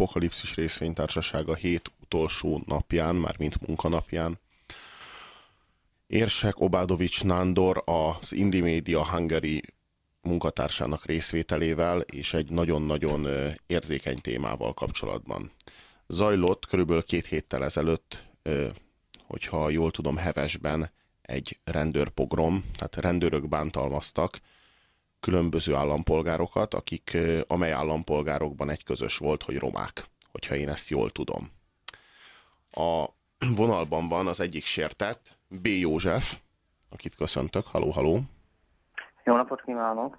Apokalipszis részvénytársasága hét utolsó napján, már mint munkanapján. Érsek Obádovics Nándor az Indie Media Hungary munkatársának részvételével és egy nagyon-nagyon érzékeny témával kapcsolatban. Zajlott körülbelül két héttel ezelőtt, hogyha jól tudom, Hevesben egy rendőrpogrom, tehát rendőrök bántalmaztak különböző állampolgárokat, akik, amely állampolgárokban egy közös volt, hogy romák, hogyha én ezt jól tudom. A vonalban van az egyik sértett, B. József, akit köszöntök. Haló, haló. Jó napot kívánok!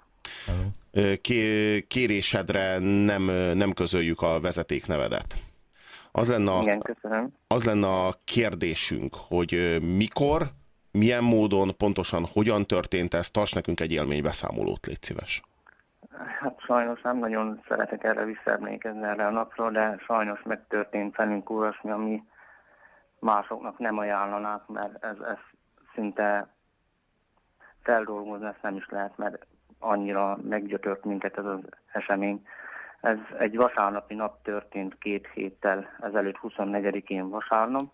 Kérésedre nem, nem közöljük a vezetéknevedet. Az lenne, a, Igen, köszönöm. az lenne a kérdésünk, hogy mikor, milyen módon, pontosan hogyan történt ez? Tarts nekünk egy élménybeszámolót, légy szíves. Hát sajnos nem nagyon szeretek erre visszaemlékezni erre a napról, de sajnos megtörtént velünk olyasmi, ami másoknak nem ajánlanák, mert ez, ez szinte feldolgozni ezt nem is lehet, mert annyira meggyötört minket ez az esemény. Ez egy vasárnapi nap történt két héttel ezelőtt, 24-én vasárnap.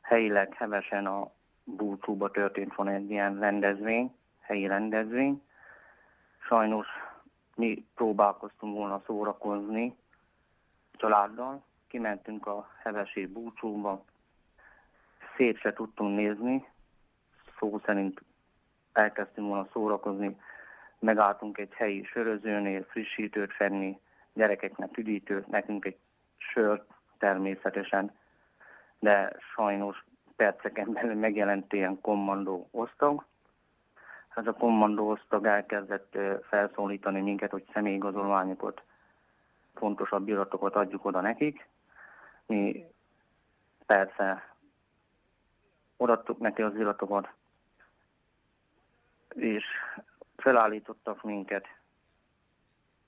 Helyileg hevesen a búcsúba történt volna egy ilyen rendezvény, helyi rendezvény. Sajnos mi próbálkoztunk volna szórakozni családdal, kimentünk a hevesi búcsúba, szét se tudtunk nézni, szó szerint elkezdtünk volna szórakozni, megálltunk egy helyi sörözőnél, frissítőt fenni, gyerekeknek üdítőt, nekünk egy sört természetesen, de sajnos perceken belül megjelent ilyen kommandó osztag. Ez a kommandó osztag elkezdett felszólítani minket, hogy személyigazolványokat, fontosabb iratokat adjuk oda nekik. Mi persze odaadtuk neki az iratokat, és felállítottak minket.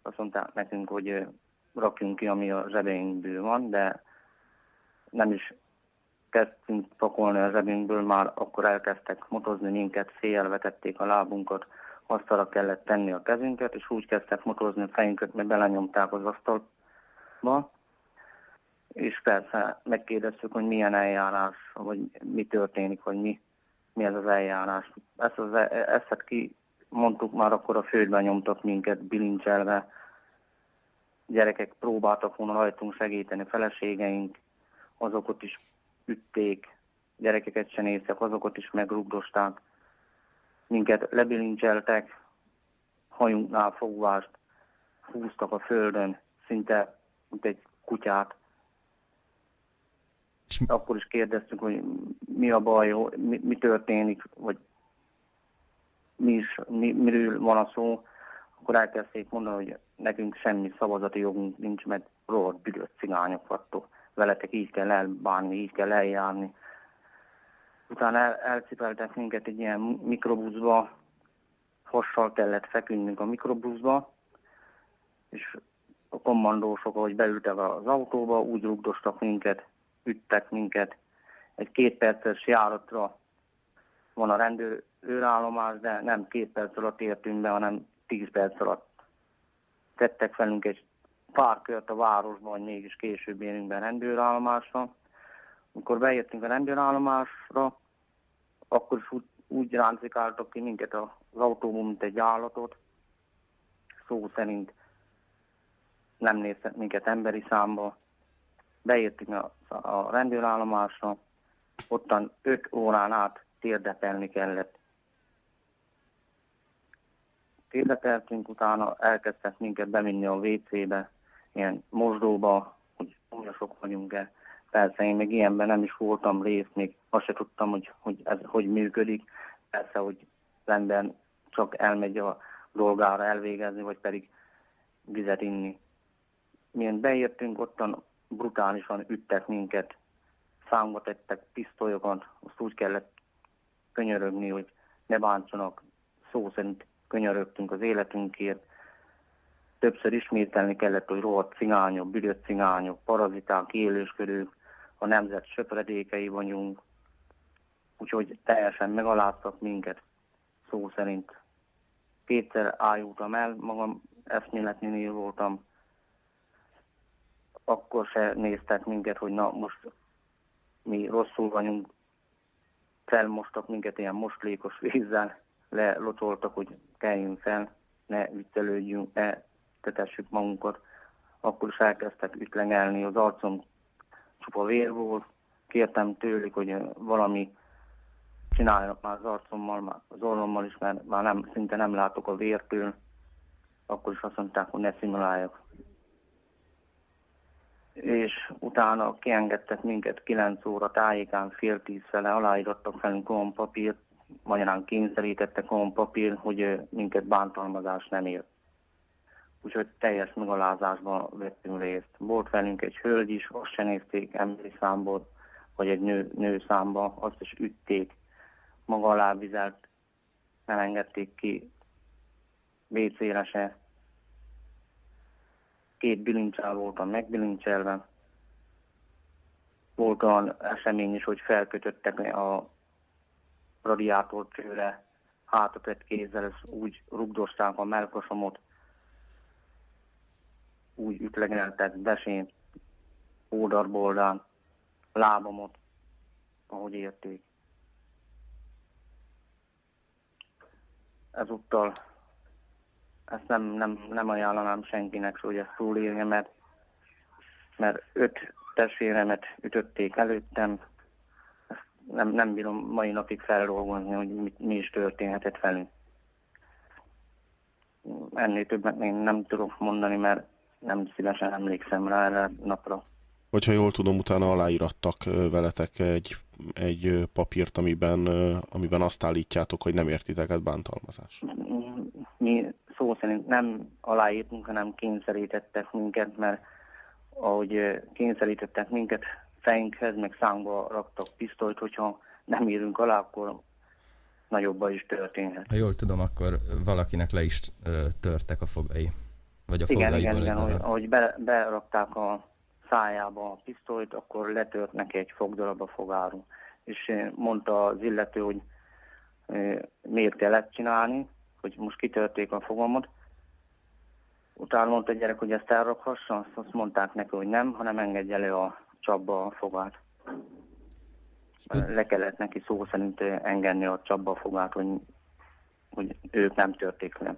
Azt mondták nekünk, hogy rakjunk ki, ami a zsebeinkből van, de nem is kezdtünk pakolni a zsebünkből, már akkor elkezdtek motozni minket, vetették a lábunkat, asztalra kellett tenni a kezünket, és úgy kezdtek motozni a fejünket, mert belenyomták az asztalba. És persze megkérdeztük, hogy milyen eljárás, vagy mi történik, vagy mi, mi ez az eljárás. Ezt, az, e, ezt ki mondtuk már, akkor a földben nyomtak minket bilincselve. Gyerekek próbáltak volna rajtunk segíteni, feleségeink, azokat is ütték, gyerekeket se néztek, azokat is megrugdosták. Minket lebilincseltek, hajunknál fogvást, húztak a földön, szinte mint egy kutyát. Akkor is kérdeztük, hogy mi a baj, mi, mi történik, vagy mi is, mi, miről van a szó. Akkor elkezdték mondani, hogy nekünk semmi szavazati jogunk nincs, mert rohadt büdös cigányok vagytok veletek így kell elbánni, így kell eljárni. Utána el, elcipeltek minket egy ilyen mikrobuszba, hossal kellett feküdnünk a mikrobuszba, és a kommandósok, ahogy beültek az autóba, úgy rugdostak minket, üttek minket. Egy két perces járatra van a rendőr őrállomás, de nem két perc alatt értünk be, hanem tíz perc alatt tettek velünk egy pár kört a városban, vagy mégis később érünk be rendőrállomásra. Amikor beértünk a rendőrállomásra, akkor is úgy, úgy ráncikáltak ki minket az autóban, mint egy állatot. Szó szerint nem néztek minket emberi számba. Beértünk a, a rendőrállomásra, ottan öt órán át térdepelni kellett. Térdepeltünk, utána elkezdtek minket bevinni a WC-be, ilyen mosdóba, hogy sok vagyunk-e. Persze én még ilyenben nem is voltam részt, még azt se tudtam, hogy, hogy ez hogy működik. Persze, hogy rendben csak elmegy a dolgára elvégezni, vagy pedig vizet inni. Milyen beértünk, ottan brutálisan üttek minket, számba tettek pisztolyokat, azt úgy kellett könyörögni, hogy ne bántsanak, szó szerint könyörögtünk az életünkért. Többször ismételni kellett, hogy rohadt cigányok, büdött cigányok, paraziták, élősködők, a nemzet söpredékei vagyunk, úgyhogy teljesen megaláztak minket, szó szerint. Kétszer ájultam el, magam eszméletnél voltam, akkor se néztek minket, hogy na most mi rosszul vagyunk, felmostak minket ilyen moslékos vízzel, lelocsoltak, hogy keljünk fel, ne viccelődjünk, ne tetessük magunkat. Akkor is elkezdtek ütlegelni, az arcom csupa vér volt. Kértem tőlük, hogy valami csináljanak már az arcommal, már az orrommal is, mert már nem, szinte nem látok a vértől. Akkor is azt mondták, hogy ne szimuláljak és utána kiengedtek minket 9 óra tájékán fél tíz fele, aláírottak felünk papírt, magyarán kényszerítettek papír, hogy minket bántalmazás nem ér. Úgyhogy teljes megalázásban vettünk részt. Volt velünk egy hölgy is, azt se nézték emberi számból, vagy egy nő, nő számba, azt is ütték, maga alá vizelt, nem engedték ki WC-re se, két bilincsel voltam megbilincselve. Volt olyan esemény is, hogy felkötöttek a radiátor csőre, hátatett kézzel, ezt úgy rugdosták a melkosomot, úgy ütlegeltek besén, oldalboldán, lábamot, ahogy érték. Ezúttal ezt nem, nem, nem ajánlanám senkinek, hogy ezt túlélje, mert, mert öt testvéremet ütötték előttem, ezt nem, nem bírom mai napig feldolgozni, hogy mi, mi is történhetett velünk. Ennél többet még nem tudok mondani, mert nem szívesen emlékszem rá erre napra. Hogyha jól tudom, utána aláírattak veletek egy, egy papírt, amiben, amiben azt állítjátok, hogy nem értiteket bántalmazás. Mi szó szerint nem aláírtunk, hanem kényszerítettek minket, mert ahogy kényszerítettek minket, fejünkhez, meg szánkba raktak pisztolyt, hogyha nem írunk alá, akkor nagyobb is történhet. Ha jól tudom, akkor valakinek le is törtek a fogai. Vagy a igen, igen, igen, ahogy, ahogy be, berakták a szájába a pisztolyt, akkor letört neki egy fogdarab a fogáról. És mondta az illető, hogy miért kellett csinálni, hogy most kitörték a fogamat. Utána mondta a gyerek, hogy ezt elrakhassa, azt mondták neki, hogy nem, hanem engedje elő a csapba a fogát. Le kellett neki szó szerint engedni a csapba a fogát, hogy, hogy ők nem törték le.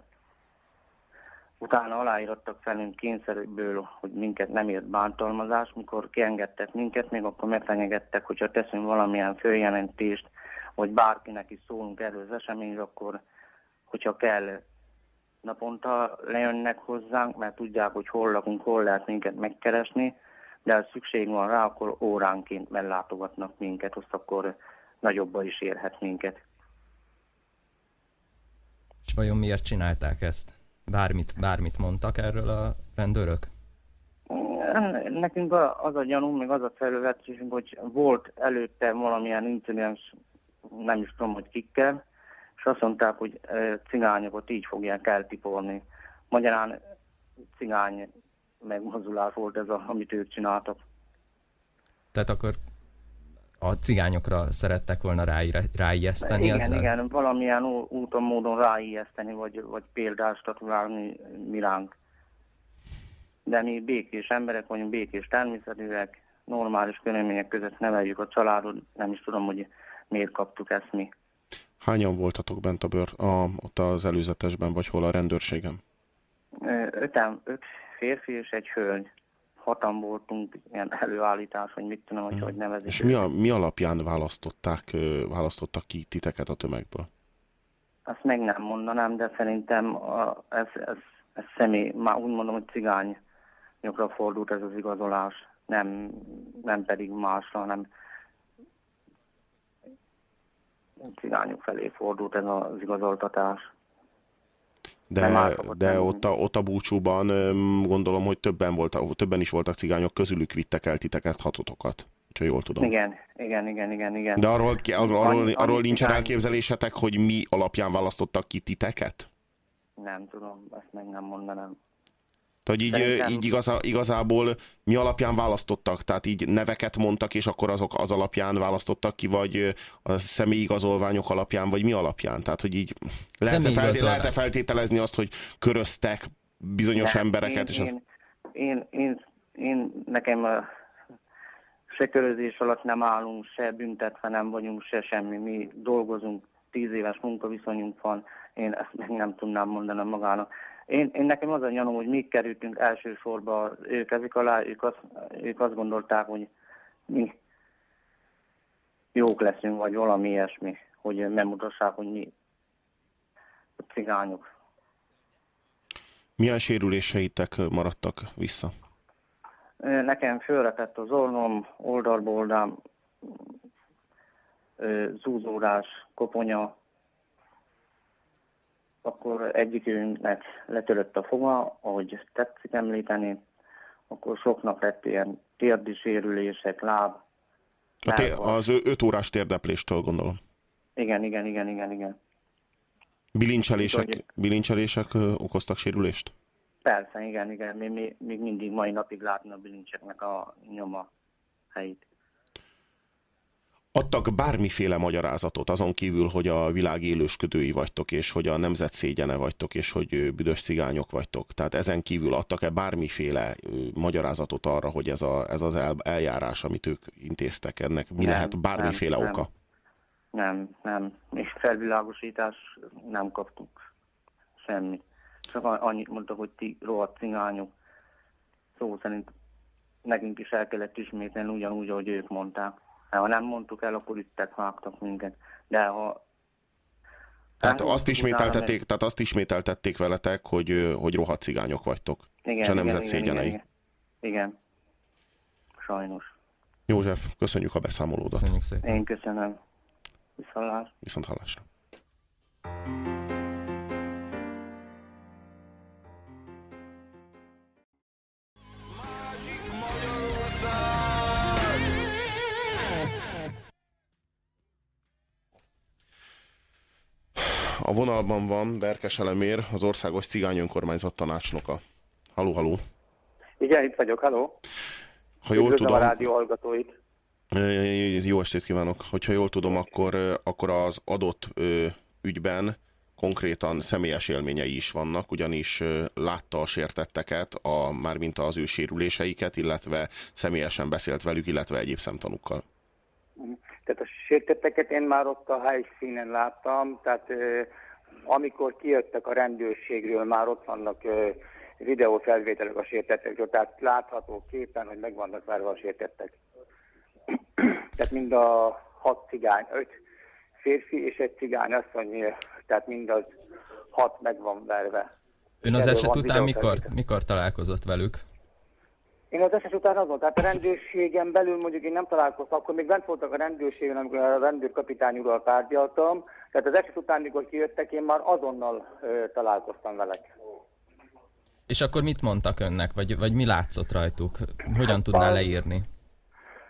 Utána aláírottak felünk kényszerből, hogy minket nem ért bántalmazás, mikor kiengedtek minket, még akkor megfenyegettek, hogyha teszünk valamilyen följelentést, vagy bárkinek is szólunk erről az eseményről, akkor hogyha kell, naponta lejönnek hozzánk, mert tudják, hogy hol lakunk, hol lehet minket megkeresni, de ha szükség van rá, akkor óránként meglátogatnak minket, azt akkor nagyobba is érhet minket. És vajon miért csinálták ezt? Bármit, bármit mondtak erről a rendőrök? Nekünk az a gyanú, meg az a felületésünk, hogy volt előtte valamilyen incidens, nem is tudom, hogy kikkel, és azt mondták, hogy cigányokat így fogják eltipolni. Magyarán cigány megmozulás volt ez, a, amit ők csináltak. Tehát akkor a cigányokra szerettek volna ráijeszteni igen, ezzel? Igen, valamilyen úton, módon ráijeszteni, vagy, vagy példást statuálni miránk. De mi békés emberek vagyunk, békés természetűek, normális körülmények között neveljük a családot, nem is tudom, hogy miért kaptuk ezt mi. Hányan voltatok bent a bőr, a, ott az előzetesben, vagy hol a rendőrségem? Öten, öt férfi és egy hölgy. Hatan voltunk, ilyen előállítás, hogy mit tudom, hogy hmm. hogy nevezik. És mi, a, mi alapján választották, választottak ki titeket a tömegből? Azt meg nem mondanám, de szerintem a, ez, ez, ez személy, már úgy mondom, hogy cigány nyokra fordult ez az igazolás, nem, nem pedig másra, hanem cigányok felé fordult ez az igazoltatás. De, de ott, a, ott a búcsúban gondolom, hogy többen, voltak, többen is voltak cigányok, közülük vittek el titeket, hatotokat, ha jól tudom. Igen, igen, igen, igen. igen. De arról, arról, arról, arról nincsen elképzelésetek, hogy mi alapján választottak ki titeket? Nem tudom, ezt meg nem mondanám. Tehát így, Szerintem... így igazá, igazából mi alapján választottak? Tehát így neveket mondtak, és akkor azok az alapján választottak ki, vagy a személyigazolványok alapján, vagy mi alapján? Tehát, hogy így lehet-e, felté- lehet feltételezni azt, hogy köröztek bizonyos Nem, embereket? Én, és az... én, én, én, én, nekem a se körözés alatt nem állunk, se büntetve nem vagyunk, se semmi. Mi dolgozunk, tíz éves munkaviszonyunk van, én ezt meg nem tudnám mondani magának. Én, én nekem az a gyanúm, hogy mi kerültünk elsősorban ők ezek alá, ők azt, ők azt gondolták, hogy mi jók leszünk, vagy valami ilyesmi, hogy megmutassák, hogy mi a cigányok. Milyen sérüléseitek maradtak vissza? Nekem fölretett az orrom, oldalboldám, zúzódás, koponya, akkor egyikünknek letörött a foga, ahogy tetszik említeni, akkor soknak lett ilyen térdi sérülések, láb. A té- az öt órás térdepléstől gondolom. Igen, igen, igen, igen, igen. Bilincselések, bilincselések okoztak sérülést? Persze, igen, igen. Mi, még mindig mai napig látni a bilincseknek a nyoma helyét adtak bármiféle magyarázatot, azon kívül, hogy a világ élősködői vagytok, és hogy a nemzet szégyene vagytok, és hogy büdös cigányok vagytok. Tehát ezen kívül adtak-e bármiféle magyarázatot arra, hogy ez, a, ez az el, eljárás, amit ők intéztek, ennek mi nem, lehet bármiféle nem, oka? Nem, nem. És felvilágosítás nem kaptunk. Semmi. Csak annyit mondta, hogy ti rohadt cigányok. Szó szerint nekünk is el kellett ismételni ugyanúgy, ahogy ők mondták. Ha nem mondtuk el, akkor üttek, vágtak minket. De ha tehát azt, ismételtették, tehát azt ismételtették veletek, hogy, hogy rohadt cigányok vagytok. Igen, és a nemzet igen, szégyenei. Igen, igen. igen. Sajnos. József, köszönjük a beszámolódat. Köszönjük szépen. Én köszönöm. Viszont Viszont hallásra. A vonalban van Berkes Elemér, az Országos Cigány Önkormányzat tanácsnoka. Haló, haló. Igen, itt vagyok, haló. Ha jól tudom, a rádió hallgatóit. Jó estét kívánok. Hogyha jól tudom, akkor, akkor az adott ügyben konkrétan személyes élményei is vannak, ugyanis látta a sértetteket, a, mármint az ő sérüléseiket, illetve személyesen beszélt velük, illetve egyéb szemtanúkkal. Tehát a sértetteket én már ott a helyszínen láttam, tehát amikor kijöttek a rendőrségről, már ott vannak videófelvételek a sértettekről, tehát látható képen, hogy meg vannak várva a sértettek. tehát mind a hat cigány, öt férfi és egy cigány asszony, tehát mind az hat meg van verve. Ön az eset után mikor, mikor találkozott velük? Én az eset után azon, tehát a rendőrségen belül mondjuk én nem találkoztam, akkor még bent voltak a rendőrségen, amikor a rendőrkapitány ural tárgyaltam, tehát az eset után, mikor kijöttek, én már azonnal ö, találkoztam velek. És akkor mit mondtak önnek, vagy, vagy mi látszott rajtuk? Hogyan hát, tudná leírni?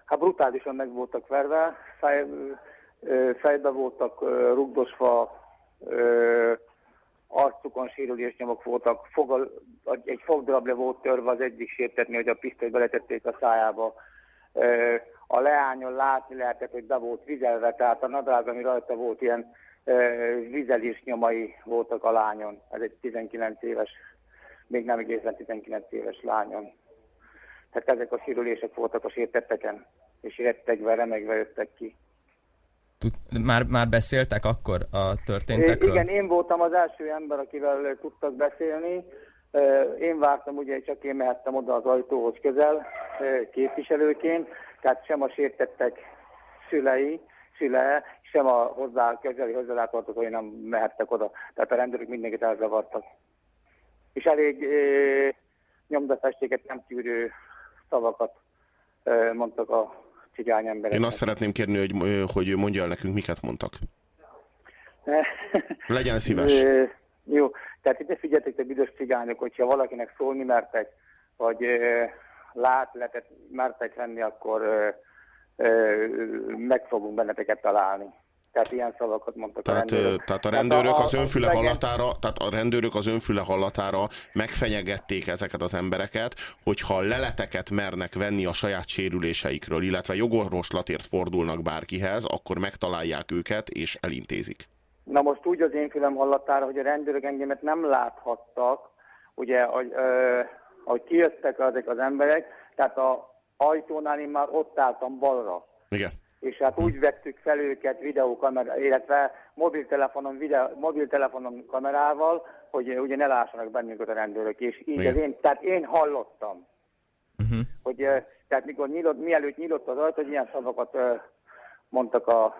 Hát brutálisan meg voltak verve, fej, fejbe voltak rugdosva, ö, arcukon sérülésnyomok voltak, fogal, egy fogdarab le volt törve az egyik sértetni, hogy a pisztolyt beletették a szájába. A leányon látni lehetett, hogy be volt vizelve, tehát a nadrág, ami rajta volt, ilyen vizelés nyomai voltak a lányon. Ez egy 19 éves, még nem egészen 19 éves lányon. Tehát ezek a sérülések voltak a sértetteken, és rettegve, remegve jöttek ki. Tud, már, már beszéltek akkor a történtekről? Igen, én voltam az első ember, akivel tudtak beszélni. Én vártam, ugye csak én mehettem oda az ajtóhoz közel képviselőként, tehát sem a sértettek szülei, szüle, sem a hozzá közeli hozzálátartozói nem mehettek oda. Tehát a rendőrök mindenkit elzavartak. És elég nyomdafestéket nem tűrő szavakat mondtak a cigány emberek. Én azt szeretném kérni, hogy, hogy mondja el nekünk, miket mondtak. Legyen szíves. Jó, Tehát itt ne figyeljetek, te büdös cigányok, hogyha valakinek szólni mertek, vagy ö, látletet mertek venni, akkor ö, ö, meg fogunk benneteket találni. Tehát ilyen szavakat mondtak tehát, a rendőrök. Tehát a rendőrök a, az önfüle hallatára, tehát a rendőrök az önfüle hallatára megfenyegették ezeket az embereket, hogyha leleteket mernek venni a saját sérüléseikről, illetve jogorvoslatért fordulnak bárkihez, akkor megtalálják őket és elintézik. Na most úgy az én fülem hallatára, hogy a rendőrök engemet nem láthattak, ugye, hogy, ö, hogy kijöttek ezek az emberek, tehát a ajtónál én már ott álltam balra. Igen. És hát úgy vettük fel őket videókamera, illetve mobiltelefonon, videó, mobiltelefonon kamerával, hogy ugye ne lássanak bennünket a rendőrök. És így Igen. az én, tehát én hallottam, Uh-huh. hogy tehát mikor nyílott, mielőtt nyílott az ajtó, hogy ilyen szavakat mondtak a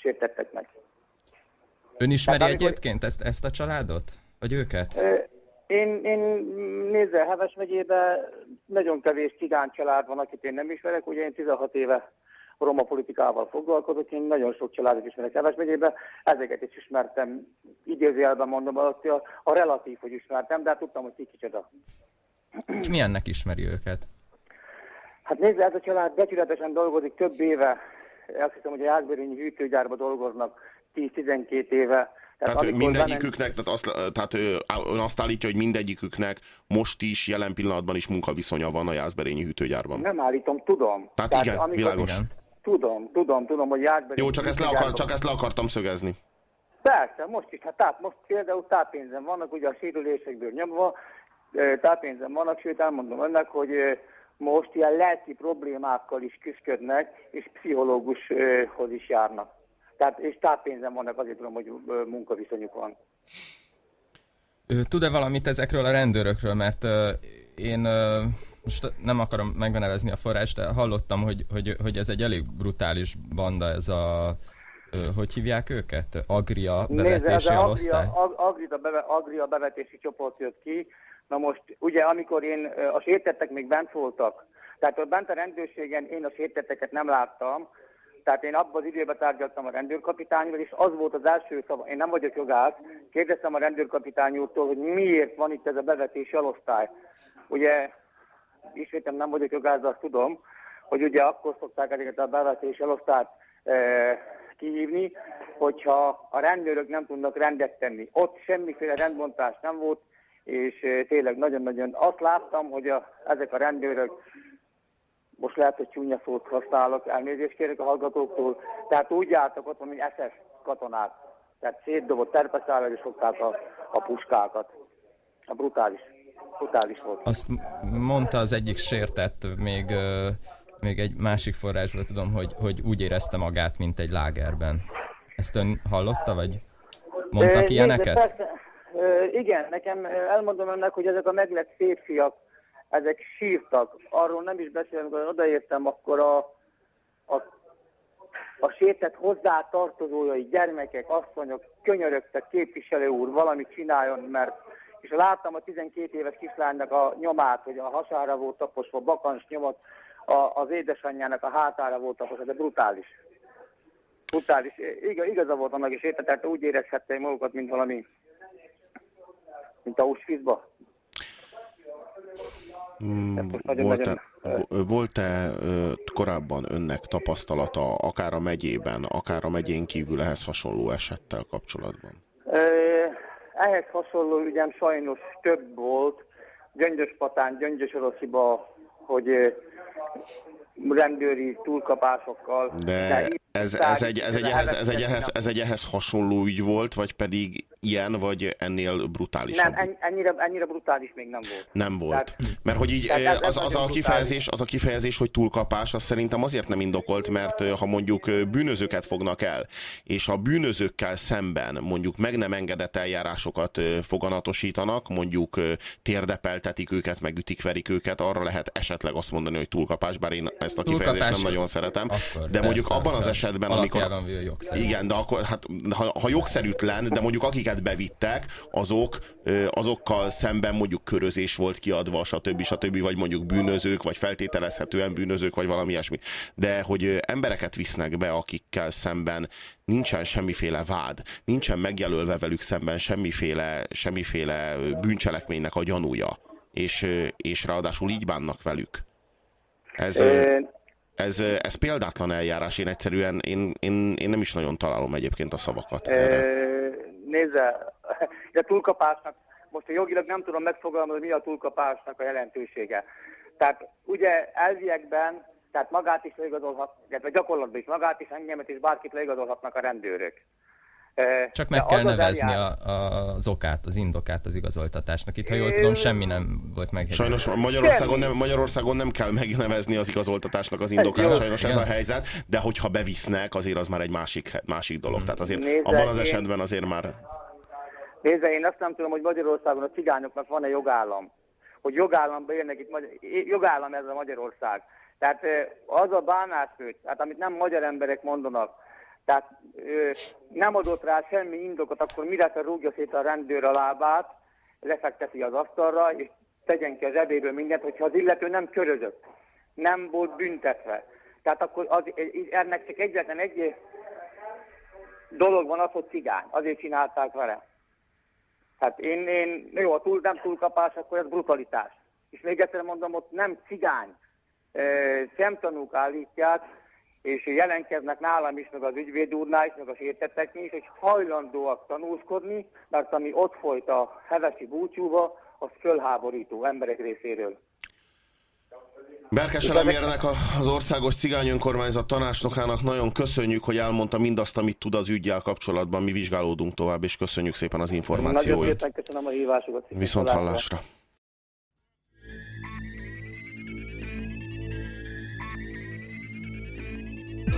sértetteknek. Ön ismeri Tehát amikor- egyébként ezt, ezt a családot? Vagy őket? Ö, Én, én nézzel, Heves megyében nagyon kevés cigány család van, akit én nem ismerek. Ugye én 16 éve roma politikával foglalkozok, én nagyon sok családot ismerek Heves megyében, ezeket is ismertem, idézőjelben mondom, azt a, a relatív, hogy ismertem, de hát tudtam, hogy ki kicsoda. És milyennek ismeri őket? Hát nézd, ez a család becsületesen dolgozik több éve. Azt hiszem, hogy a Jászberényi hűtőgyárban dolgoznak 10-12 éve. Tehát amikor mindegyiküknek, tehát, azt, tehát ön azt állítja, hogy mindegyiküknek most is, jelen pillanatban is munkaviszonya van a Jászberényi hűtőgyárban. Nem állítom, tudom. Tehát igen, világos. Igen. Tudom, tudom, tudom, hogy Jászberényi Jó, csak ezt, le akar, csak ezt le akartam szögezni. Persze, most is. Hát táp, most például táppénzen vannak, ugye a sérülésekből nyomva, ö, táppénzen vannak, sőt elmondom önnek, hogy most ilyen lelki problémákkal is küzdködnek, és pszichológushoz is járnak. Tehát, és táppénzen vannak, azért tudom, hogy munkaviszonyuk van. Tud-e valamit ezekről a rendőrökről? Mert uh, én uh, most nem akarom megnevezni a forrást, de hallottam, hogy, hogy, hogy ez egy elég brutális banda, ez a, hogy hívják őket? Agria bevetési Nézd, alosztály? Agria, Ag- Agria, beve, Agria bevetési csoport jött ki. Na most, ugye, amikor én, a sértettek még bent voltak, tehát ott bent a rendőrségen én a sértetteket nem láttam, tehát én abban az időben tárgyaltam a rendőrkapitányról, és az volt az első szava, én nem vagyok jogász, kérdeztem a rendőrkapitány úrtól, hogy miért van itt ez a bevetési alosztály. Ugye, ismétem nem vagyok jogász, azt tudom, hogy ugye akkor szokták ezeket a bevetési elosztályt e, kihívni, hogyha a rendőrök nem tudnak rendet tenni. Ott semmiféle rendbontás nem volt, és e, tényleg nagyon-nagyon azt láttam, hogy a, ezek a rendőrök, most lehet, hogy csúnya szót használok, elnézést kérek a hallgatóktól, tehát úgy álltak ott, mint SS katonák. Tehát szétdobott terpeszállal és fogták a, a puskákat. A brutális. Brutális volt. Azt mondta az egyik sértett, még, még egy másik forrásból tudom, hogy, hogy úgy érezte magát, mint egy lágerben. Ezt ön hallotta, vagy mondtak Ö, ilyeneket? Persze, ö, igen, nekem elmondom önnek, hogy ezek a meglett férfiak, ezek sírtak. Arról nem is beszélem, amikor odaértem, akkor a, a, a sértett hozzá tartozójai, gyermekek, asszonyok könyörögtek, képviselő úr, valamit csináljon, mert és láttam a 12 éves kislánynak a nyomát, hogy a hasára volt taposva, bakancs nyomot, a, az édesanyjának a hátára volt taposva, de brutális. Brutális. Igaz, igaza volt annak is érte, tehát úgy érezhették magukat, mint valami, mint a Auschwitzba. Mm, Volt-e, nagyon, vo- volt-e ö, korábban önnek tapasztalata, akár a megyében, akár a megyén kívül ehhez hasonló esettel kapcsolatban? Ö, ehhez hasonló ügyem sajnos több volt. Gyöngyöspatán, Gyöngyösorosziba, hogy ö, rendőri túlkapásokkal. De így ez, ez, egy, ez, egy, ehhez, ez, egy, ehhez, ez egy ehhez hasonló ügy volt, vagy pedig ilyen, vagy ennél brutálisabb? Nem, en- ennyire, ennyire brutális még nem volt. Nem volt. Tehát- Mert hogy így ez- az, az, a kifejezés, az a kifejezés, hogy túlkapás, az szerintem azért nem indokolt, mert ha mondjuk bűnözőket fognak el, és a bűnözőkkel szemben mondjuk meg nem engedett eljárásokat foganatosítanak, mondjuk térdepeltetik őket, meg ütik, verik őket, arra lehet esetleg azt mondani, hogy túlkapás, bár én ezt a kifejezést Túlkapás- nem nagyon szeretem. Akkor De mondjuk abban az hogyha esetben, amikor... jogszerű. Igen, de akkor, hát, ha, ha jogszerűtlen, de mondjuk akiket bevittek, azok, azokkal szemben mondjuk körözés volt kiadva, stb. stb. vagy mondjuk bűnözők, vagy feltételezhetően bűnözők, vagy valami ilyesmi. De hogy embereket visznek be, akikkel szemben nincsen semmiféle vád, nincsen megjelölve velük szemben semmiféle, semmiféle bűncselekménynek a gyanúja, és, és ráadásul így bánnak velük. Ez, ez, ez példátlan eljárás, én egyszerűen, én, én, én nem is nagyon találom egyébként a szavakat erre. Nézze, de túlkapásnak, most a jogilag nem tudom megfogalmazni, mi a túlkapásnak a jelentősége. Tehát ugye elviekben, tehát magát is leigazolhat, illetve gyakorlatban is magát is, engemet is bárkit leigazolhatnak a rendőrök. Csak meg kell nevezni a, a, az okát, az indokát az igazoltatásnak. Itt, ha jól tudom, semmi nem volt meg. Sajnos Magyarországon nem, Magyarországon nem kell megnevezni az igazoltatásnak az indokát, sajnos ez a helyzet, de hogyha bevisznek, azért az már egy másik, másik dolog. Tehát azért Nézze, abban az esetben azért már... Nézze, én azt nem tudom, hogy Magyarországon a cigányoknak van-e jogállam. Hogy jogállamban élnek itt, jogállam ez a Magyarország. Tehát az a bánásmód, tehát amit nem magyar emberek mondanak, tehát ö, nem adott rá semmi indokot, akkor mire rúgja szét a rendőr a lábát, lefekteti az asztalra, és tegyen ki az ebéből mindent, hogyha az illető nem körözött, nem volt büntetve. Tehát akkor az, ennek csak egyetlen egy dolog van az, hogy cigány. Azért csinálták vele. Tehát én, én jó, ha túl, nem túlkapás, akkor ez brutalitás. És még egyszer mondom, ott nem cigány. Szemtanúk állítják, és jelentkeznek nálam is, meg az ügyvéd úrnál is, meg a sértetteknél is, hogy hajlandóak tanúskodni, mert ami ott folyt a hevesi búcsúba, az fölháborító emberek részéről. Berkes Elemérnek az Országos Cigány Önkormányzat tanácsnokának nagyon köszönjük, hogy elmondta mindazt, amit tud az ügyjel kapcsolatban. Mi vizsgálódunk tovább, és köszönjük szépen az információit. Nagyon szépen köszönöm a hívásokat. Viszont hallásra.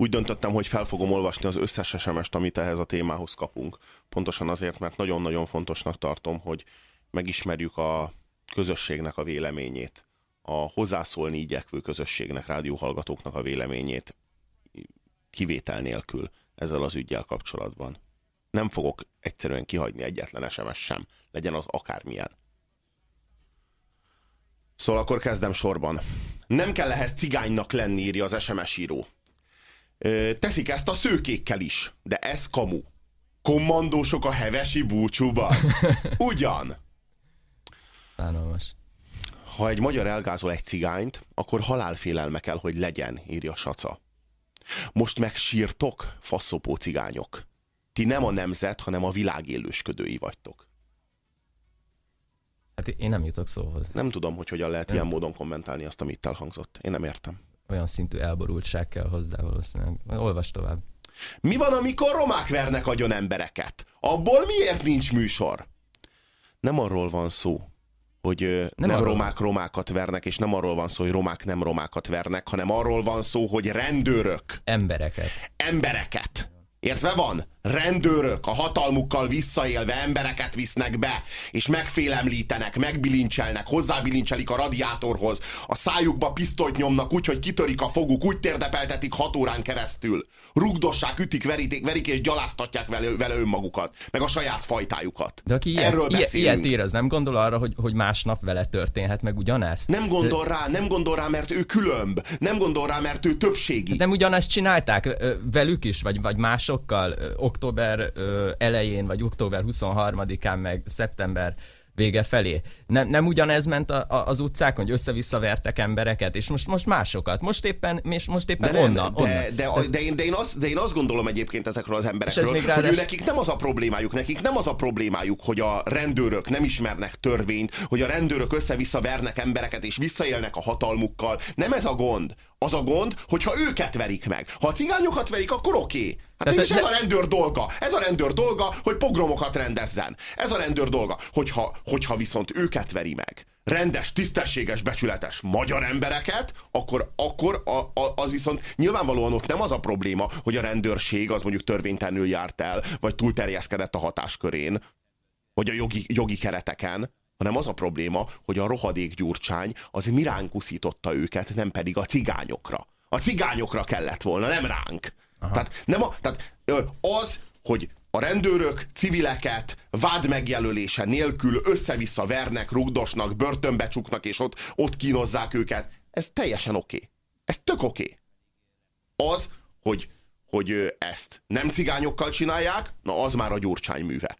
Úgy döntöttem, hogy fel fogom olvasni az összes sms amit ehhez a témához kapunk. Pontosan azért, mert nagyon-nagyon fontosnak tartom, hogy megismerjük a közösségnek a véleményét, a hozzászólni igyekvő közösségnek, rádióhallgatóknak a véleményét kivétel nélkül ezzel az ügyjel kapcsolatban. Nem fogok egyszerűen kihagyni egyetlen SMS sem, legyen az akármilyen. Szóval akkor kezdem sorban. Nem kell ehhez cigánynak lenni, írja az SMS író. Teszik ezt a szőkékkel is, de ez kamu. Kommandósok a hevesi búcsúban. Ugyan? Szánalmas. Ha egy magyar elgázol egy cigányt, akkor halálfélelme kell, hogy legyen, írja Saca. Most megsírtok, faszopó cigányok. Ti nem a nemzet, hanem a világ élősködői vagytok. Hát én nem jutok szóhoz. Nem tudom, hogy hogyan lehet nem. ilyen módon kommentálni azt, amit elhangzott. Én nem értem olyan szintű elborultság kell hozzá valószínűleg. Olvas tovább. Mi van, amikor romák vernek agyon embereket? Abból miért nincs műsor? Nem arról van szó, hogy nem, nem romák romákat vernek, és nem arról van szó, hogy romák nem romákat vernek, hanem arról van szó, hogy rendőrök. Embereket. Embereket. Értve van? Rendőrök a hatalmukkal visszaélve embereket visznek be, és megfélemlítenek, megbilincselnek, hozzábilincselik a radiátorhoz, a szájukba pisztolyt nyomnak úgy, hogy kitörik a foguk, úgy térdepeltetik hat órán keresztül. Rugdossák, ütik, verik, verik és gyaláztatják vele, vele önmagukat, meg a saját fajtájukat. De aki Erről ilyet, ilyet ér, az nem gondol arra, hogy, hogy másnap vele történhet meg ugyanezt? Nem gondol rá, nem gondol rá, mert ő különb. Nem gondol rá, mert ő többségi. Nem ugyanezt csinálták velük is, vagy, vagy másokkal? Október elején, vagy október 23-án, meg szeptember vége felé. Nem, nem ugyanez ment a, a, az utcákon, hogy össze-vissza vertek embereket, és most, most másokat. Most éppen, és most éppen de onna, de, onna. De, de, de, én, de, én azt, de én azt gondolom egyébként ezekről az emberekről, ez még hogy ő nekik nem az a problémájuk, nekik nem az a problémájuk, hogy a rendőrök nem ismernek törvényt, hogy a rendőrök össze-vissza vernek embereket, és visszaélnek a hatalmukkal. Nem ez a gond Az a gond, hogyha őket verik meg. Ha a cigányokat verik, akkor oké. Okay. Hát De és te- ez de- a rendőr dolga. Ez a rendőr dolga, hogy pogromokat rendezzen. Ez a rendőr dolga. Hogyha, hogyha viszont őket veri meg, rendes, tisztességes, becsületes magyar embereket, akkor, akkor a, a, az viszont nyilvánvalóan ott nem az a probléma, hogy a rendőrség az mondjuk törvénytelenül járt el, vagy túlterjeszkedett a hatáskörén, vagy a jogi, jogi kereteken, hanem az a probléma, hogy a rohadék gyurcsány az mi ránk uszította őket, nem pedig a cigányokra. A cigányokra kellett volna, nem ránk. Tehát, nem a, tehát az, hogy a rendőrök civileket vád megjelölése nélkül össze-vissza vernek, rugdosnak, börtönbe csuknak, és ott, ott kínozzák őket, ez teljesen oké. Okay. Ez tök oké. Okay. Az, hogy, hogy ezt nem cigányokkal csinálják, na az már a gyurcsány műve.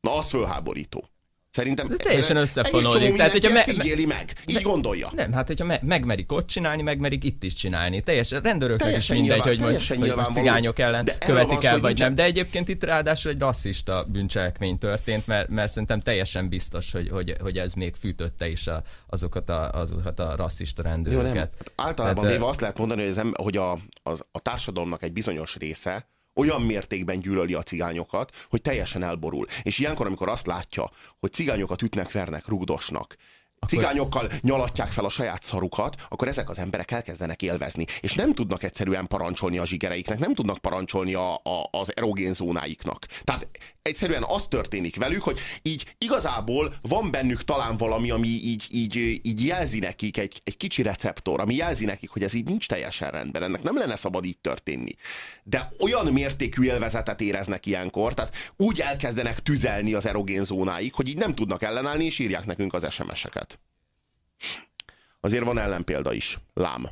Na, az fölháborító. Szerintem De teljesen összefonódik. Tehát, hogyha me- így me- éli meg. Így de- gondolja. Nem, hát hogyha me- megmerik ott csinálni, megmerik itt is csinálni. Teljesen rendőröknek Teljesen is mindegy, nyilván- hogy, most cigányok ellen De követik el, vagy nem. De egyébként itt ráadásul egy rasszista bűncselekmény történt, mert, mert szerintem teljesen biztos, hogy, hogy, hogy ez még fűtötte is a, azokat, a, azokat a rasszista Jó, nem. rendőröket. Hát általában Tehát, véve azt lehet mondani, hogy, az, hogy a, az, a társadalomnak egy bizonyos része olyan mértékben gyűlöli a cigányokat, hogy teljesen elborul. És ilyenkor, amikor azt látja, hogy cigányokat ütnek, vernek, rugdosnak, cigányokkal nyalatják fel a saját szarukat, akkor ezek az emberek elkezdenek élvezni. És nem tudnak egyszerűen parancsolni a zsigereiknek, nem tudnak parancsolni a, a, az erogén zónáiknak. Tehát egyszerűen az történik velük, hogy így igazából van bennük talán valami, ami így, így, így jelzi nekik, egy, egy kicsi receptor, ami jelzi nekik, hogy ez így nincs teljesen rendben, ennek nem lenne szabad így történni. De olyan mértékű élvezetet éreznek ilyenkor, tehát úgy elkezdenek tüzelni az erogén zónáik, hogy így nem tudnak ellenállni, és írják nekünk az SMS-eket. Azért van ellenpélda is. Lám.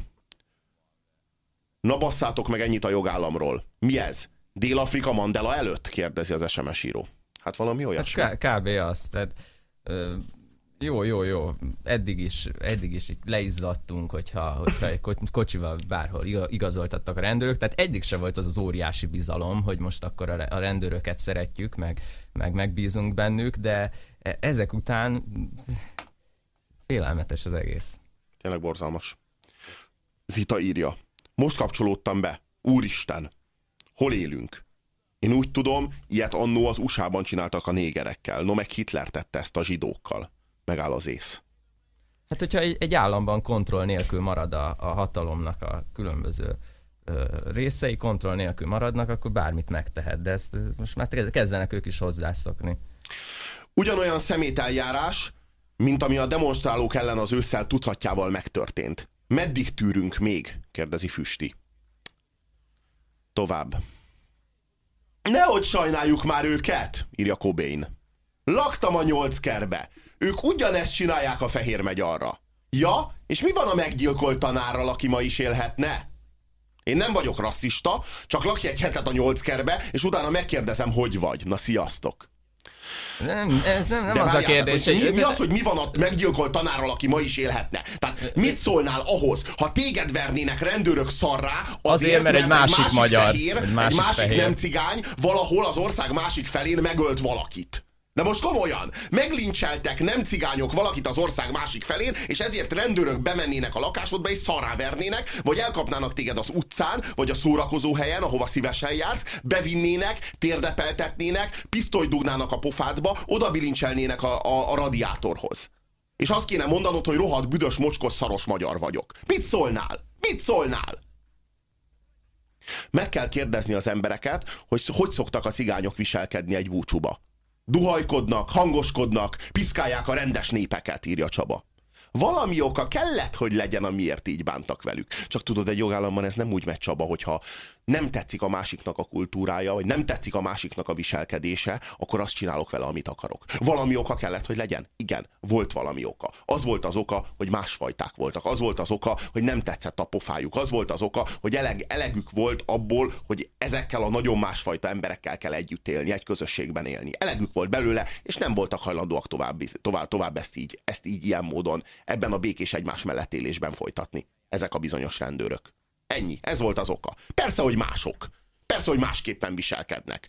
Na basszátok meg ennyit a jogállamról. Mi ez? Dél-Afrika Mandela előtt? kérdezi az SMS író. Hát valami olyasmi. Hát kb. az. Tehát, jó, jó, jó. Eddig is, eddig is itt leizzadtunk, hogyha, hogyha egy ko- kocsival bárhol iga- igazoltattak a rendőrök. Tehát eddig se volt az az óriási bizalom, hogy most akkor a rendőröket szeretjük, meg, meg megbízunk bennük, de e- ezek után félelmetes az egész. Tényleg borzalmas. Zita írja. Most kapcsolódtam be. Úristen. Hol élünk? Én úgy tudom, ilyet annó az USA-ban csináltak a négerekkel. No meg Hitler tette ezt a zsidókkal. Megáll az ész. Hát, hogyha egy, egy államban kontroll nélkül marad a, a hatalomnak a különböző ö, részei, kontroll nélkül maradnak, akkor bármit megtehet. De ezt, ezt most már kezdenek ők is hozzászokni. Ugyanolyan szemételjárás, mint ami a demonstrálók ellen az ősszel tucatjával megtörtént. Meddig tűrünk még? kérdezi Füsti. Tovább. Nehogy sajnáljuk már őket, írja Cobain. Laktam a nyolc kerbe. Ők ugyanezt csinálják a fehér arra. Ja, és mi van a meggyilkolt tanárral, aki ma is élhetne? Én nem vagyok rasszista, csak lakj egy hetet a nyolc kerbe, és utána megkérdezem, hogy vagy. Na, sziasztok! Nem, ez nem, nem De az a kérdés. hogy Mi, mi az, hogy mi van a meggyilkolt tanárral, aki ma is élhetne? Tehát mit szólnál ahhoz, ha téged vernének rendőrök szarrá, azért, Azért, mert egy másik magyar, fehér, egy egy másik másik fehér. nem cigány valahol az ország másik felén megölt valakit. De most komolyan, meglincseltek nem cigányok valakit az ország másik felén, és ezért rendőrök bemennének a lakásodba és szarrá vagy elkapnának téged az utcán, vagy a szórakozó helyen, ahova szívesen jársz, bevinnének, térdepeltetnének, pisztolyt dugnának a pofádba, oda bilincselnének a, a, a radiátorhoz. És azt kéne mondanod, hogy rohadt büdös, mocskos, szaros magyar vagyok. Mit szólnál? Mit szólnál? Meg kell kérdezni az embereket, hogy hogy szoktak a cigányok viselkedni egy búcsúba. Duhajkodnak, hangoskodnak, piszkálják a rendes népeket, írja Csaba. Valami oka kellett, hogy legyen, amiért így bántak velük. Csak tudod, egy jogállamban ez nem úgy megy Csaba, hogyha nem tetszik a másiknak a kultúrája, vagy nem tetszik a másiknak a viselkedése, akkor azt csinálok vele, amit akarok. Valami oka kellett, hogy legyen? Igen, volt valami oka. Az volt az oka, hogy másfajták voltak. Az volt az oka, hogy nem tetszett a pofájuk. Az volt az oka, hogy eleg, elegük volt abból, hogy ezekkel a nagyon másfajta emberekkel kell együtt élni, egy közösségben élni. Elegük volt belőle, és nem voltak hajlandóak tovább, tovább, tovább ezt, így, ezt így ilyen módon, ebben a békés egymás mellett élésben folytatni. Ezek a bizonyos rendőrök. Ennyi, ez volt az oka. Persze, hogy mások. Persze, hogy másképpen viselkednek.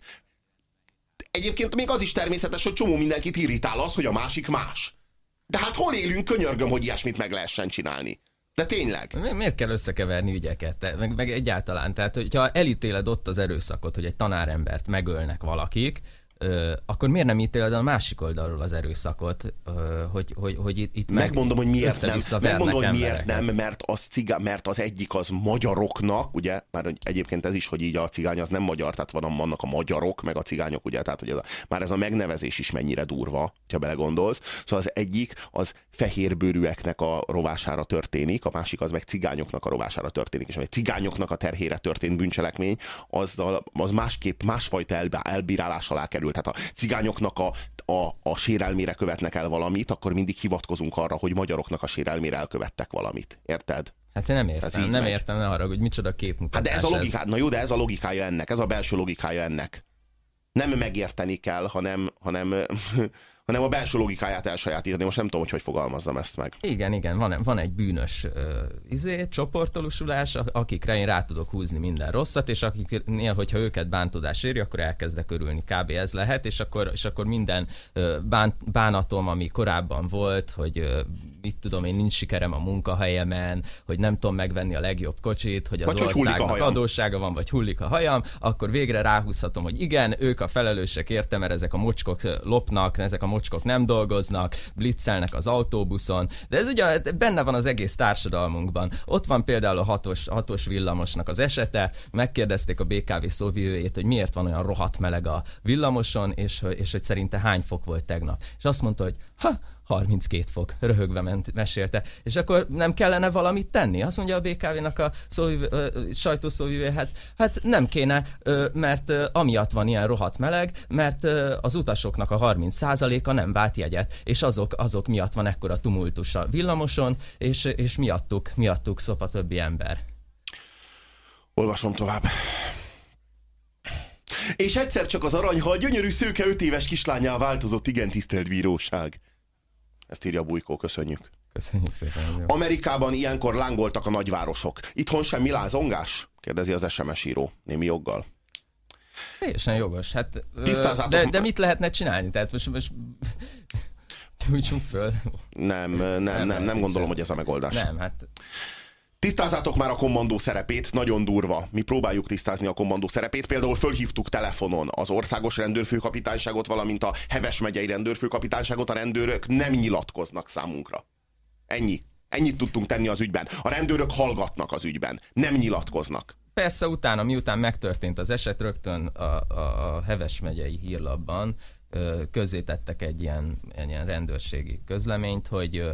Egyébként még az is természetes, hogy csomó mindenkit irritál az, hogy a másik más. De hát hol élünk, könyörgöm, hogy ilyesmit meg lehessen csinálni. De tényleg. Mi- Miért kell összekeverni ügyeket? Meg, meg egyáltalán. Tehát, hogyha elítéled ott az erőszakot, hogy egy tanárembert megölnek valakik, ö, akkor miért nem ítéled a másik oldalról az erőszakot, ö, hogy, hogy, hogy itt, meg Megmondom, hogy miért nem. Megmondom, hogy miért embereket. nem, mert az, ciga, mert az egyik az magyaroknak, ugye, már egyébként ez is, hogy így a cigány az nem magyar, tehát van, vannak a magyarok, meg a cigányok, ugye, tehát hogy ez a, már ez a megnevezés is mennyire durva, ha belegondolsz. Szóval az egyik az fehérbőrűeknek a rovására történik, a másik az meg cigányoknak a rovására történik, és egy cigányoknak a terhére történt bűncselekmény, azzal, az másképp másfajta elb- elbírálás alá kerül. Tehát a cigányoknak a, a, a sérelmére követnek el valamit, akkor mindig hivatkozunk arra, hogy magyaroknak a sérelmére elkövettek valamit. Érted? Hát én nem Ez értem, nem megy. értem, ne arra, hogy micsoda képmutatás Hát de ez a logika, na jó, de ez a logikája ennek, ez a belső logikája ennek. Nem megérteni kell, hanem, hanem, hanem a belső logikáját elsajátítani. Most nem tudom, hogy hogy fogalmazzam ezt meg. Igen, igen, van, van egy bűnös uh, izé, csoportosulás, a- akikre én rá tudok húzni minden rosszat, és akiknél, hogyha őket bántodás éri, akkor elkezdek örülni. Kb. ez lehet, és akkor, és akkor minden uh, bán, bánatom, ami korábban volt, hogy uh, mit tudom én, nincs sikerem a munkahelyemen, hogy nem tudom megvenni a legjobb kocsit, hogy az Vagy országnak adóssága van, vagy hullik a hajam, akkor végre ráhúzhatom, hogy igen, ők a felelősek érte, mert ezek a mocskok lopnak, ezek a mocskok nem dolgoznak, blitzelnek az autóbuszon, de ez ugye benne van az egész társadalmunkban. Ott van például a hatos, hatos villamosnak az esete, megkérdezték a BKV szóvivőjét, hogy miért van olyan rohadt meleg a villamoson, és, és hogy szerinte hány fok volt tegnap. És azt mondta, hogy ha, 32 fok, röhögve ment, mesélte. És akkor nem kellene valamit tenni? Azt mondja a BKV-nak a szóvivő, ö, sajtószóvivő, hát, hát nem kéne, mert amiatt van ilyen rohadt meleg, mert az utasoknak a 30%-a nem vált jegyet, és azok, azok miatt van ekkora tumultus a villamoson, és, és miattuk, miattuk szop a többi ember. Olvasom tovább. És egyszer csak az aranyhal gyönyörű szőke öt éves kislányá változott, igen tisztelt bíróság. Ezt írja Bujkó, köszönjük. Köszönjük szépen. Jó. Amerikában ilyenkor lángoltak a nagyvárosok. Itthon semmi lázongás? Kérdezi az SMS író, némi joggal. Teljesen jogos. Hát, de, de mit lehetne csinálni? Tehát most, most gyújtsunk föl. Nem, nem, nem, nem, nem gondolom, hogy ez a megoldás. Nem, hát Tisztázzátok már a kommandó szerepét, nagyon durva. Mi próbáljuk tisztázni a kommandó szerepét, például fölhívtuk telefonon az országos rendőrfőkapitányságot, valamint a Heves megyei rendőrfőkapitányságot, a rendőrök nem nyilatkoznak számunkra. Ennyi. Ennyit tudtunk tenni az ügyben. A rendőrök hallgatnak az ügyben, nem nyilatkoznak. Persze utána, miután megtörtént az eset, rögtön a, a, a Heves megyei hírlapban közzétettek egy ilyen, egy ilyen rendőrségi közleményt, hogy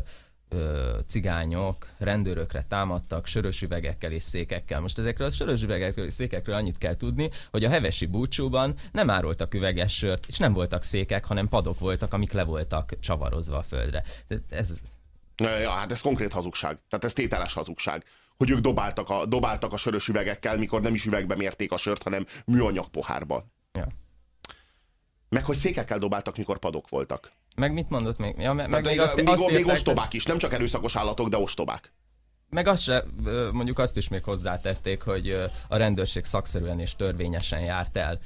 ö, cigányok rendőrökre támadtak sörös üvegekkel és székekkel. Most ezekről a sörös üvegekről és székekről annyit kell tudni, hogy a hevesi búcsúban nem árultak üveges sört, és nem voltak székek, hanem padok voltak, amik le voltak csavarozva a földre. De Ez, Ja, hát ez konkrét hazugság. Tehát ez tételes hazugság. Hogy ők dobáltak a, dobáltak a sörös üvegekkel, mikor nem is üvegbe mérték a sört, hanem műanyag pohárba. ja. Meg hogy székekkel dobáltak, mikor padok voltak. Meg mit mondott még? Ja, meg, Meg meg még, azt, még, azt még ostobák is, nem csak erőszakos állatok, de ostobák. Meg azt se, mondjuk azt is még hozzátették, hogy a rendőrség szakszerűen és törvényesen járt el.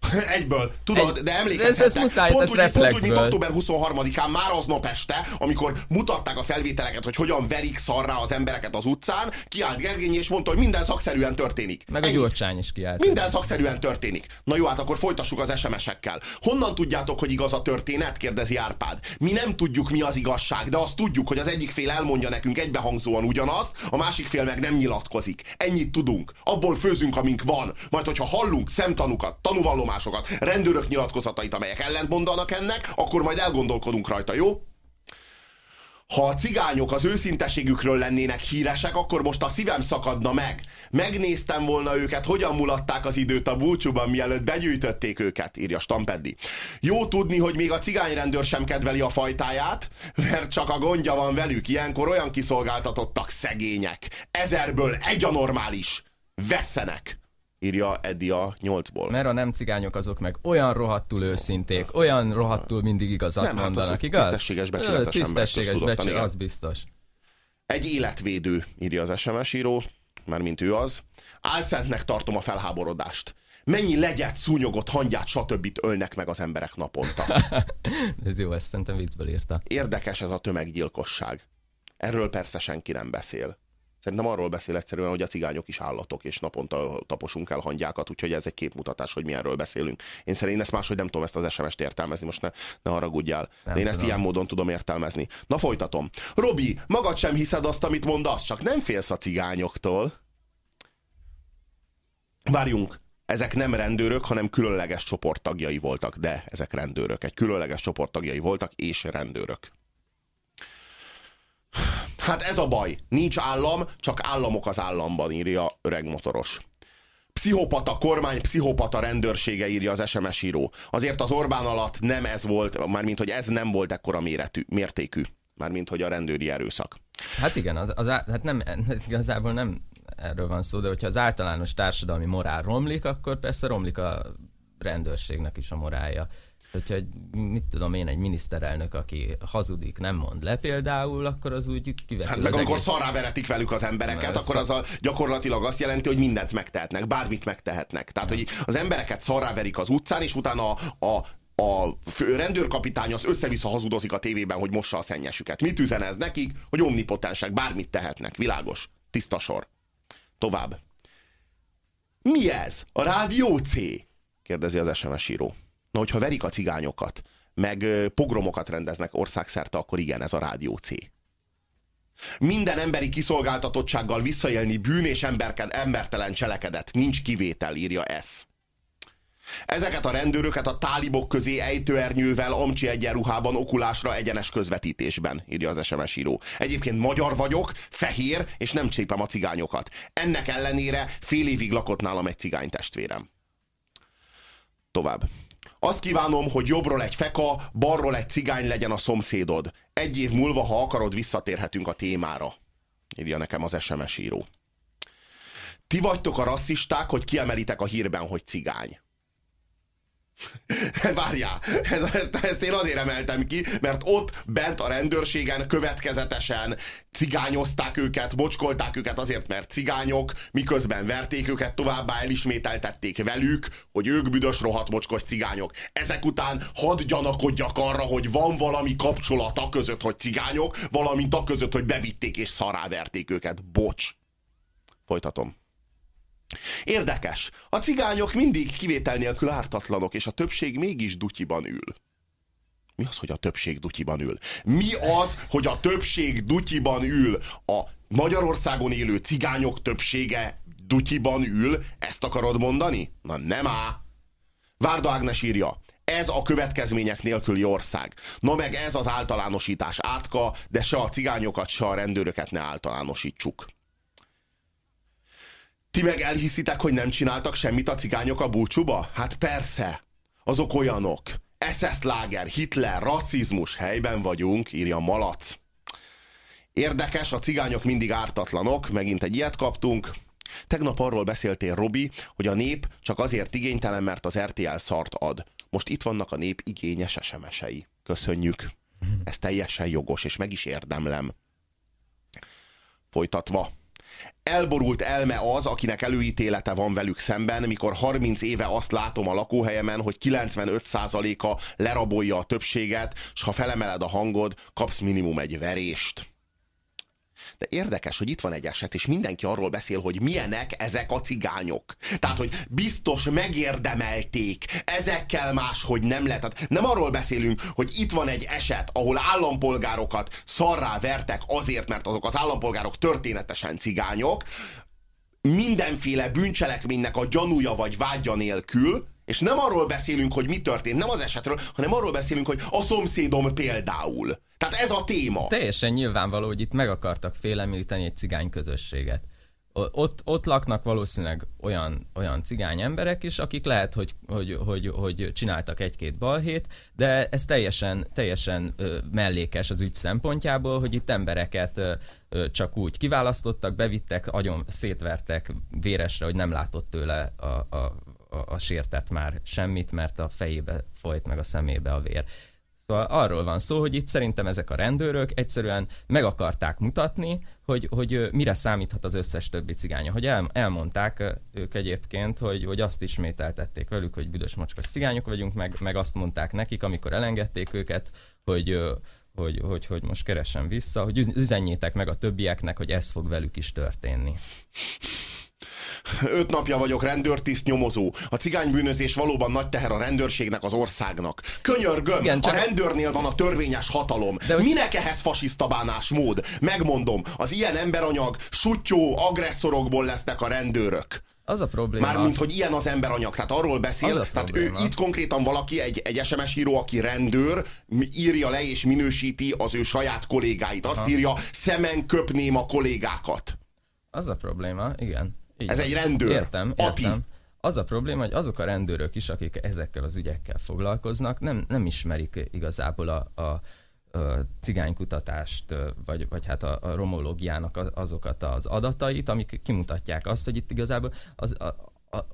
Egyből, tudod, Egy- de ez- emlékezhettek. ez muszáj, pont, ez úgy, pont úgy, mint október 23-án, már aznap este, amikor mutatták a felvételeket, hogy hogyan verik szarrá az embereket az utcán, kiállt Gergényi és mondta, hogy minden szakszerűen történik. Meg a Ennyi. Gyurcsány is kiállt. Minden szakszerűen történik. Na jó, hát akkor folytassuk az SMS-ekkel. Honnan tudjátok, hogy igaz a történet? kérdezi Árpád. Mi nem tudjuk, mi az igazság, de azt tudjuk, hogy az egyik fél elmondja nekünk egybehangzóan ugyanazt, a másik fél meg nem nyilatkozik. Ennyit tudunk. Abból főzünk, amink van. Majd, hogyha hallunk szemtanúkat, tanúvallomásokat, rendőrök nyilatkozatait, amelyek ellentmondanak ennek, akkor majd elgondolkodunk rajta, jó? Ha a cigányok az őszinteségükről lennének híresek, akkor most a szívem szakadna meg. Megnéztem volna őket, hogyan mulatták az időt a búcsúban, mielőtt begyűjtötték őket, írja Stampeddi. Jó tudni, hogy még a cigányrendőr sem kedveli a fajtáját, mert csak a gondja van velük. Ilyenkor olyan kiszolgáltatottak szegények. Ezerből egy a normális. Vesszenek, írja Eddi a nyolcból. Mert a nem cigányok azok meg olyan rohadtul őszinték, olyan rohadtul mindig igazat Nem, hát az mondanak, igaz? tisztességes, becsületes Tisztességes, becsületes, az biztos. Egy életvédő, írja az SMS író, már mint ő az. Álszentnek tartom a felháborodást. Mennyi legyet, szúnyogot, hangyát, stb. ölnek meg az emberek naponta. Ez jó, ezt szerintem viccből írta. Érdekes ez a tömeggyilkosság. Erről persze senki nem beszél. Szerintem arról beszél egyszerűen, hogy a cigányok is állatok, és naponta taposunk el hangyákat, úgyhogy ez egy képmutatás, hogy mi erről beszélünk. Én szerintem ezt máshogy nem tudom ezt az SMS-t értelmezni, most ne, ne haragudjál. Nem De én tudom. ezt ilyen módon tudom értelmezni. Na folytatom. Robi, magad sem hiszed azt, amit mondasz, csak nem félsz a cigányoktól. Várjunk, ezek nem rendőrök, hanem különleges csoporttagjai voltak, de ezek rendőrök. Egy különleges csoporttagjai voltak, és rendőrök. Hát ez a baj. Nincs állam, csak államok az államban, írja öreg motoros. Pszichopata kormány, pszichopata rendőrsége írja az SMS író. Azért az Orbán alatt nem ez volt, mármint hogy ez nem volt ekkora méretű, mértékű, mármint hogy a rendőri erőszak. Hát igen, az, az, hát nem, igazából nem erről van szó, de hogyha az általános társadalmi morál romlik, akkor persze romlik a rendőrségnek is a morálja. Hogyha egy, mit tudom én, egy miniszterelnök, aki hazudik, nem mond le például, akkor az úgy kivetül Hát meg amikor egész... szarrá veretik velük az embereket, akkor az a, gyakorlatilag azt jelenti, hogy mindent megtehetnek, bármit megtehetnek. Tehát, hogy az embereket szarrá verik az utcán, és utána a, a a rendőrkapitány az össze-vissza hazudozik a tévében, hogy mossa a szennyesüket. Mit üzenez nekik? Hogy omnipotensek, bármit tehetnek. Világos. Tiszta sor. Tovább. Mi ez? A Rádió C? kérdezi az SMS író. Na, hogyha verik a cigányokat, meg pogromokat rendeznek országszerte, akkor igen, ez a Rádió C. Minden emberi kiszolgáltatottsággal visszaélni bűn és emberked, embertelen cselekedet. Nincs kivétel, írja ez. Ezeket a rendőröket a tálibok közé ejtőernyővel, amcsi egyenruhában, okulásra, egyenes közvetítésben, írja az SMS író. Egyébként magyar vagyok, fehér, és nem csépem a cigányokat. Ennek ellenére fél évig lakott nálam egy cigány testvérem. Tovább. Azt kívánom, hogy jobbról egy feka, balról egy cigány legyen a szomszédod. Egy év múlva, ha akarod, visszatérhetünk a témára. Írja nekem az SMS író. Ti vagytok a rasszisták, hogy kiemelitek a hírben, hogy cigány. Várjál, ez, ezt, ezt én azért emeltem ki, mert ott bent a rendőrségen következetesen cigányozták őket, bocskolták őket azért, mert cigányok, miközben verték őket, továbbá elismételtették velük, hogy ők büdös rohadt mocskos cigányok. Ezek után hadd gyanakodjak arra, hogy van valami kapcsolat a között, hogy cigányok, valamint a között, hogy bevitték és szaráverték őket. Bocs. Folytatom. Érdekes. A cigányok mindig kivétel nélkül ártatlanok, és a többség mégis dutyiban ül. Mi az, hogy a többség dutyiban ül? Mi az, hogy a többség dutyiban ül? A Magyarországon élő cigányok többsége dutyiban ül? Ezt akarod mondani? Na nem á! Várda Ágnes írja, ez a következmények nélküli ország. No meg ez az általánosítás átka, de se a cigányokat, se a rendőröket ne általánosítsuk. Ti meg elhiszitek, hogy nem csináltak semmit a cigányok a búcsúba? Hát persze. Azok olyanok. SS láger, Hitler, rasszizmus, helyben vagyunk, írja Malac. Érdekes, a cigányok mindig ártatlanok, megint egy ilyet kaptunk. Tegnap arról beszéltél, Robi, hogy a nép csak azért igénytelen, mert az RTL szart ad. Most itt vannak a nép igényes SMS-ei. Köszönjük. Ez teljesen jogos, és meg is érdemlem. Folytatva elborult elme az, akinek előítélete van velük szemben, mikor 30 éve azt látom a lakóhelyemen, hogy 95%-a lerabolja a többséget, és ha felemeled a hangod, kapsz minimum egy verést. De érdekes, hogy itt van egy eset, és mindenki arról beszél, hogy milyenek ezek a cigányok. Tehát, hogy biztos megérdemelték, ezekkel más, hogy nem lehet. Tehát nem arról beszélünk, hogy itt van egy eset, ahol állampolgárokat szarrá vertek azért, mert azok az állampolgárok történetesen cigányok, mindenféle bűncselekménynek a gyanúja vagy vágya nélkül, és nem arról beszélünk, hogy mi történt, nem az esetről, hanem arról beszélünk, hogy a szomszédom például. Tehát ez a téma. Teljesen nyilvánvaló, hogy itt meg akartak félemlíteni egy cigány közösséget. Ott, ott laknak valószínűleg olyan, olyan cigány emberek is, akik lehet, hogy, hogy, hogy, hogy csináltak egy-két balhét, de ez teljesen, teljesen mellékes az ügy szempontjából, hogy itt embereket csak úgy kiválasztottak, bevittek, agyon szétvertek véresre, hogy nem látott tőle a, a a, a sértett már semmit, mert a fejébe folyt meg a szemébe a vér. Szóval arról van szó, hogy itt szerintem ezek a rendőrök egyszerűen meg akarták mutatni, hogy, hogy mire számíthat az összes többi cigánya. Hogy el, elmondták ők egyébként, hogy, hogy azt ismételtették velük, hogy büdös mocskos cigányok vagyunk, meg, meg azt mondták nekik, amikor elengedték őket, hogy hogy, hogy, hogy most keresem vissza, hogy üzenjétek meg a többieknek, hogy ez fog velük is történni. Öt napja vagyok rendőrtiszt nyomozó. A cigánybűnözés valóban nagy teher a rendőrségnek, az országnak. Könyörgöm, Igen, csak... a rendőrnél van a törvényes hatalom. De hogy... Minek ehhez fasiszta bánásmód? Megmondom, az ilyen emberanyag sutyó agresszorokból lesznek a rendőrök. Az a probléma. Mármint, hogy ilyen az emberanyag. Tehát arról beszél, tehát ő itt konkrétan valaki, egy, egy SMS író, aki rendőr, írja le és minősíti az ő saját kollégáit. Azt Aha. írja, szemen köpném a kollégákat. Az a probléma, igen. Így Ez van. egy rendőr. Értem, értem. Az a probléma, hogy azok a rendőrök is, akik ezekkel az ügyekkel foglalkoznak, nem, nem ismerik igazából a, a cigánykutatást, vagy, vagy hát a, a romológiának azokat az adatait, amik kimutatják azt, hogy itt igazából az, a,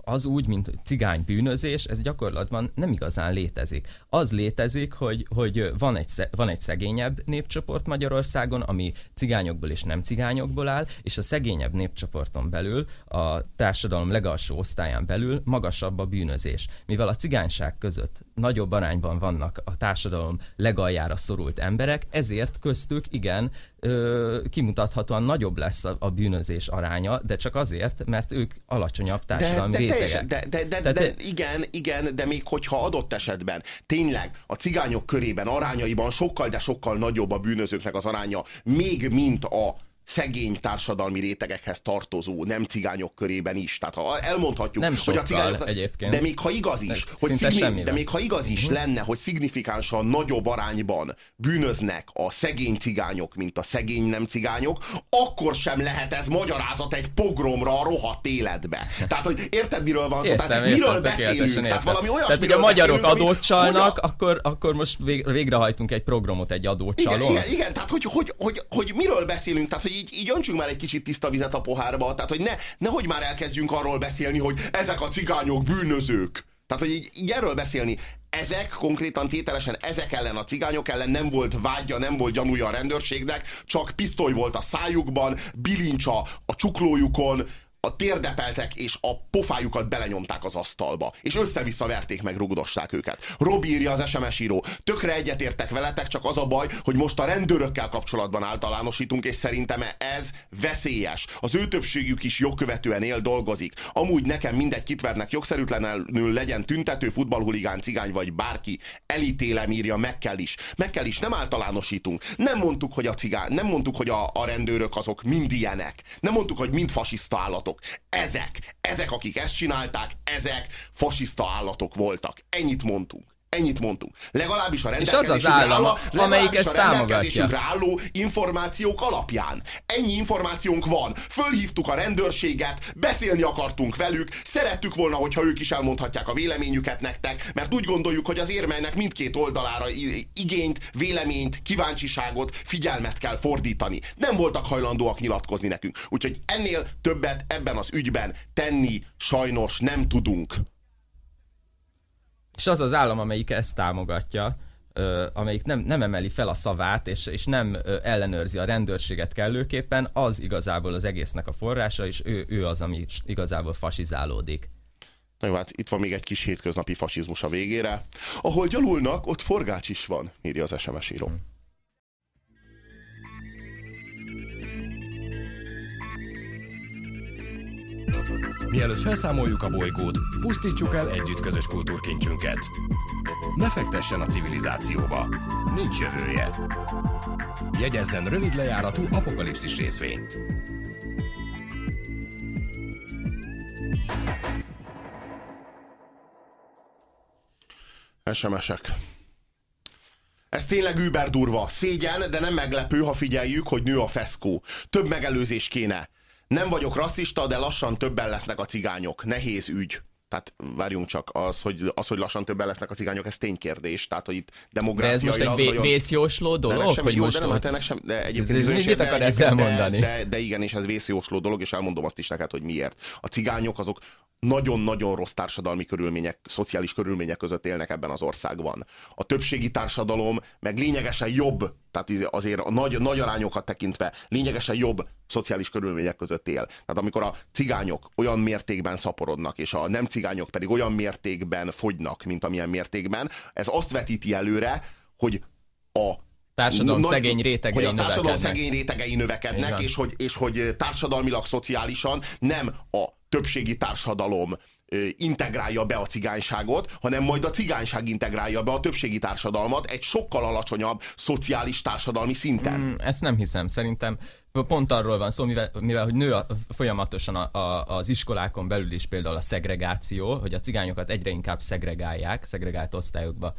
az úgy, mint cigány bűnözés, ez gyakorlatban nem igazán létezik. Az létezik, hogy, hogy van, egy, van egy szegényebb népcsoport Magyarországon, ami cigányokból és nem cigányokból áll, és a szegényebb népcsoporton belül, a társadalom legalsó osztályán belül magasabb a bűnözés. Mivel a cigányság között nagyobb arányban vannak a társadalom legaljára szorult emberek, ezért köztük igen, ö, kimutathatóan nagyobb lesz a, a bűnözés aránya, de csak azért, mert ők alacsonyabb társadalmi de, de rétegek. De, de, de, Tehát, de, igen, igen, de még hogyha adott esetben tényleg a cigányok körében arányaiban sokkal, de sokkal nagyobb a bűnözőknek az aránya, még mint a szegény társadalmi rétegekhez tartozó nem cigányok körében is. Tehát ha elmondhatjuk, nem hogy a cigányok, egyébként. De még ha igaz is, de, hogy szigni, de még ha igaz is uh-huh. lenne, hogy szignifikánsan nagyobb arányban bűnöznek a szegény cigányok, mint a szegény nem cigányok, akkor sem lehet ez magyarázat egy pogromra a rohadt életbe. Tehát, hogy érted, miről van szó? Értem, Tehát, értem, miről beszélünk? Értem. Tehát valami olyan. Tehát, hogy a magyarok adót csalnak, a... akkor, akkor most végrehajtunk egy programot egy adócsalón. Igen, igen, igen, tehát hogy, hogy, hogy, hogy, miről beszélünk? Tehát, hogy így, így öntsünk már egy kicsit tiszta vizet a pohárba, tehát hogy ne, nehogy már elkezdjünk arról beszélni, hogy ezek a cigányok bűnözők. Tehát, hogy így, így erről beszélni. Ezek konkrétan tételesen, ezek ellen a cigányok ellen nem volt vágya, nem volt gyanúja a rendőrségnek, csak pisztoly volt a szájukban, bilincsa a csuklójukon, a térdepeltek és a pofájukat belenyomták az asztalba, és össze-vissza verték meg, rugdosták őket. Robi írja az SMS író, tökre egyetértek veletek, csak az a baj, hogy most a rendőrökkel kapcsolatban általánosítunk, és szerintem ez veszélyes. Az ő többségük is jogkövetően él, dolgozik. Amúgy nekem mindegy kitvernek jogszerűtlenül legyen tüntető, futballhuligán, cigány vagy bárki. Elítélem, írja meg kell is. Meg kell is, nem általánosítunk. Nem mondtuk, hogy a cigány, nem mondtuk, hogy a, a rendőrök azok mind ilyenek. Nem mondtuk, hogy mind fasiszta állatok állatok. Ezek, ezek, akik ezt csinálták, ezek fasiszta állatok voltak. Ennyit mondtunk. Ennyit mondtunk. Legalábbis a És az az állam, álló, amelyik ezt támogatja. álló információk alapján. Ennyi információnk van. Fölhívtuk a rendőrséget, beszélni akartunk velük, szerettük volna, hogyha ők is elmondhatják a véleményüket nektek, mert úgy gondoljuk, hogy az érmelynek mindkét oldalára igényt, véleményt, kíváncsiságot, figyelmet kell fordítani. Nem voltak hajlandóak nyilatkozni nekünk. Úgyhogy ennél többet ebben az ügyben tenni sajnos nem tudunk. És az az állam, amelyik ezt támogatja, amelyik nem, nem emeli fel a szavát, és, és nem ellenőrzi a rendőrséget kellőképpen, az igazából az egésznek a forrása, és ő, ő az, ami igazából fasizálódik. Na jó, hát itt van még egy kis hétköznapi fasizmus a végére. Ahol gyalulnak, ott forgács is van, írja az SMS író. Hmm. Mielőtt felszámoljuk a bolygót, pusztítsuk el együtt közös kultúrkincsünket. Ne fektessen a civilizációba. Nincs jövője. Jegyezzen rövid lejáratú apokalipszis részvényt. SMS-ek. Ez tényleg über durva. Szégyen, de nem meglepő, ha figyeljük, hogy nő a feszkó. Több megelőzés kéne. Nem vagyok rasszista, de lassan többen lesznek a cigányok. Nehéz ügy. Tehát várjunk csak, az hogy, az, hogy lassan többen lesznek a cigányok, ez ténykérdés. Tehát, hogy itt demográfiailag... De ez most egy vé- vészjósló dolog? Sem, hogy jó, most de nem, ennek sem, de egyébként bizonyos, mit akar ezzel mondani? De, de, de, igen, és ez vészjósló dolog, és elmondom azt is neked, hogy miért. A cigányok azok nagyon-nagyon rossz társadalmi körülmények, szociális körülmények között élnek ebben az országban. A többségi társadalom meg lényegesen jobb, tehát azért a nagy, nagy arányokat tekintve lényegesen jobb szociális körülmények között él. Tehát amikor a cigányok olyan mértékben szaporodnak, és a nem cigányok pedig olyan mértékben fogynak, mint amilyen mértékben, ez azt vetíti előre, hogy a társadalom nagy, szegény rétegei hogy a társadalom szegény rétegei növekednek, és hogy, és hogy társadalmilag, szociálisan nem a többségi társadalom integrálja be a cigányságot, hanem majd a cigányság integrálja be a többségi társadalmat egy sokkal alacsonyabb szociális társadalmi szinten. Mm, ezt nem hiszem. Szerintem pont arról van szó, mivel, mivel hogy nő a, folyamatosan a, a, az iskolákon belül is például a szegregáció, hogy a cigányokat egyre inkább szegregálják, szegregált osztályokba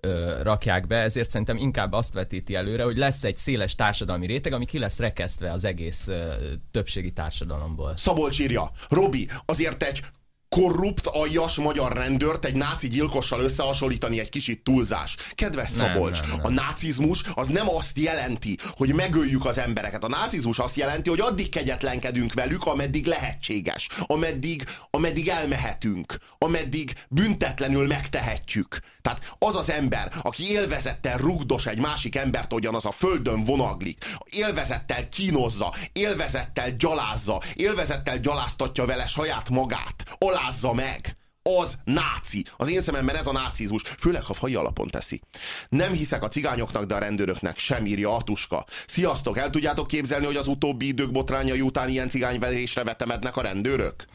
ö, rakják be, ezért szerintem inkább azt vetíti előre, hogy lesz egy széles társadalmi réteg, ami ki lesz rekesztve az egész ö, többségi társadalomból. Szabolcs írja, Robi, azért egy korrupt, aljas magyar rendőrt egy náci gyilkossal összehasonlítani egy kicsit túlzás. Kedves Szabolcs, nem, nem, nem. a nácizmus az nem azt jelenti, hogy megöljük az embereket. A nácizmus azt jelenti, hogy addig kegyetlenkedünk velük, ameddig lehetséges, ameddig, ameddig elmehetünk, ameddig büntetlenül megtehetjük. Tehát az az ember, aki élvezettel rugdos egy másik embert, hogyan az a földön vonaglik, élvezettel kínozza, élvezettel gyalázza, élvezettel gyaláztatja vele saját magát, alázza meg az náci. Az én szememben ez a nácizmus, főleg ha fai alapon teszi. Nem hiszek a cigányoknak, de a rendőröknek sem írja Atuska. Sziasztok, el tudjátok képzelni, hogy az utóbbi idők botrányai után ilyen cigányverésre vetemednek a rendőrök?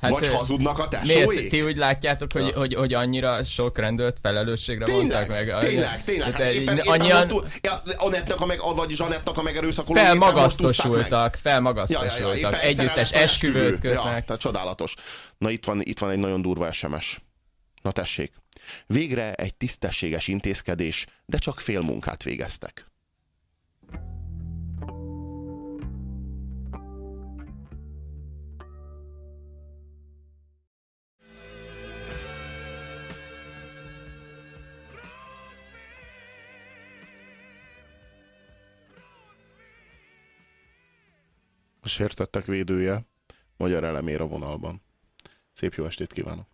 hát, Vagy hazudnak a tesói? Miért? Ti úgy látjátok, hogy, ja. hogy, hogy annyira sok rendőrt felelősségre tényleg, vontak meg? Tényleg, tényleg. Hát éppen, éppen annyian... most, ja, Anettnak a meg, vagy Zsanettnak a megerőszakoló Felmagasztosultak, felmagasztosultak. Ja, ja, ja, Együttes esküvőt kötnek. Ja, tehát csodálatos. Na itt van, itt van egy nagyon durva SMS. Na tessék. Végre egy tisztességes intézkedés, de csak fél munkát végeztek. A sértettek védője magyar elemér a vonalban. Szép jó estét kívánok!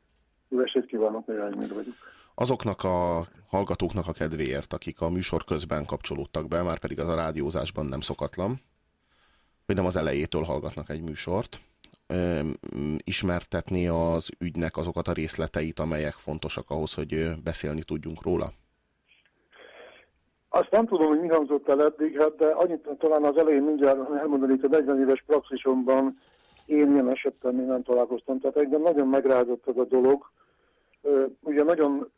Jó estét kívánok, Néhány vagyok. Azoknak a hallgatóknak a kedvéért, akik a műsor közben kapcsolódtak be, már pedig az a rádiózásban nem szokatlan, hogy nem az elejétől hallgatnak egy műsort, ismertetni az ügynek azokat a részleteit, amelyek fontosak ahhoz, hogy beszélni tudjunk róla? Azt nem tudom, hogy mi hangzott el eddig, hát, de annyit talán az elején mindjárt elmondani, hogy a 40 éves praxisomban én ilyen esetben még nem találkoztam, tehát engem nagyon megrázott ez a dolog. Ugye nagyon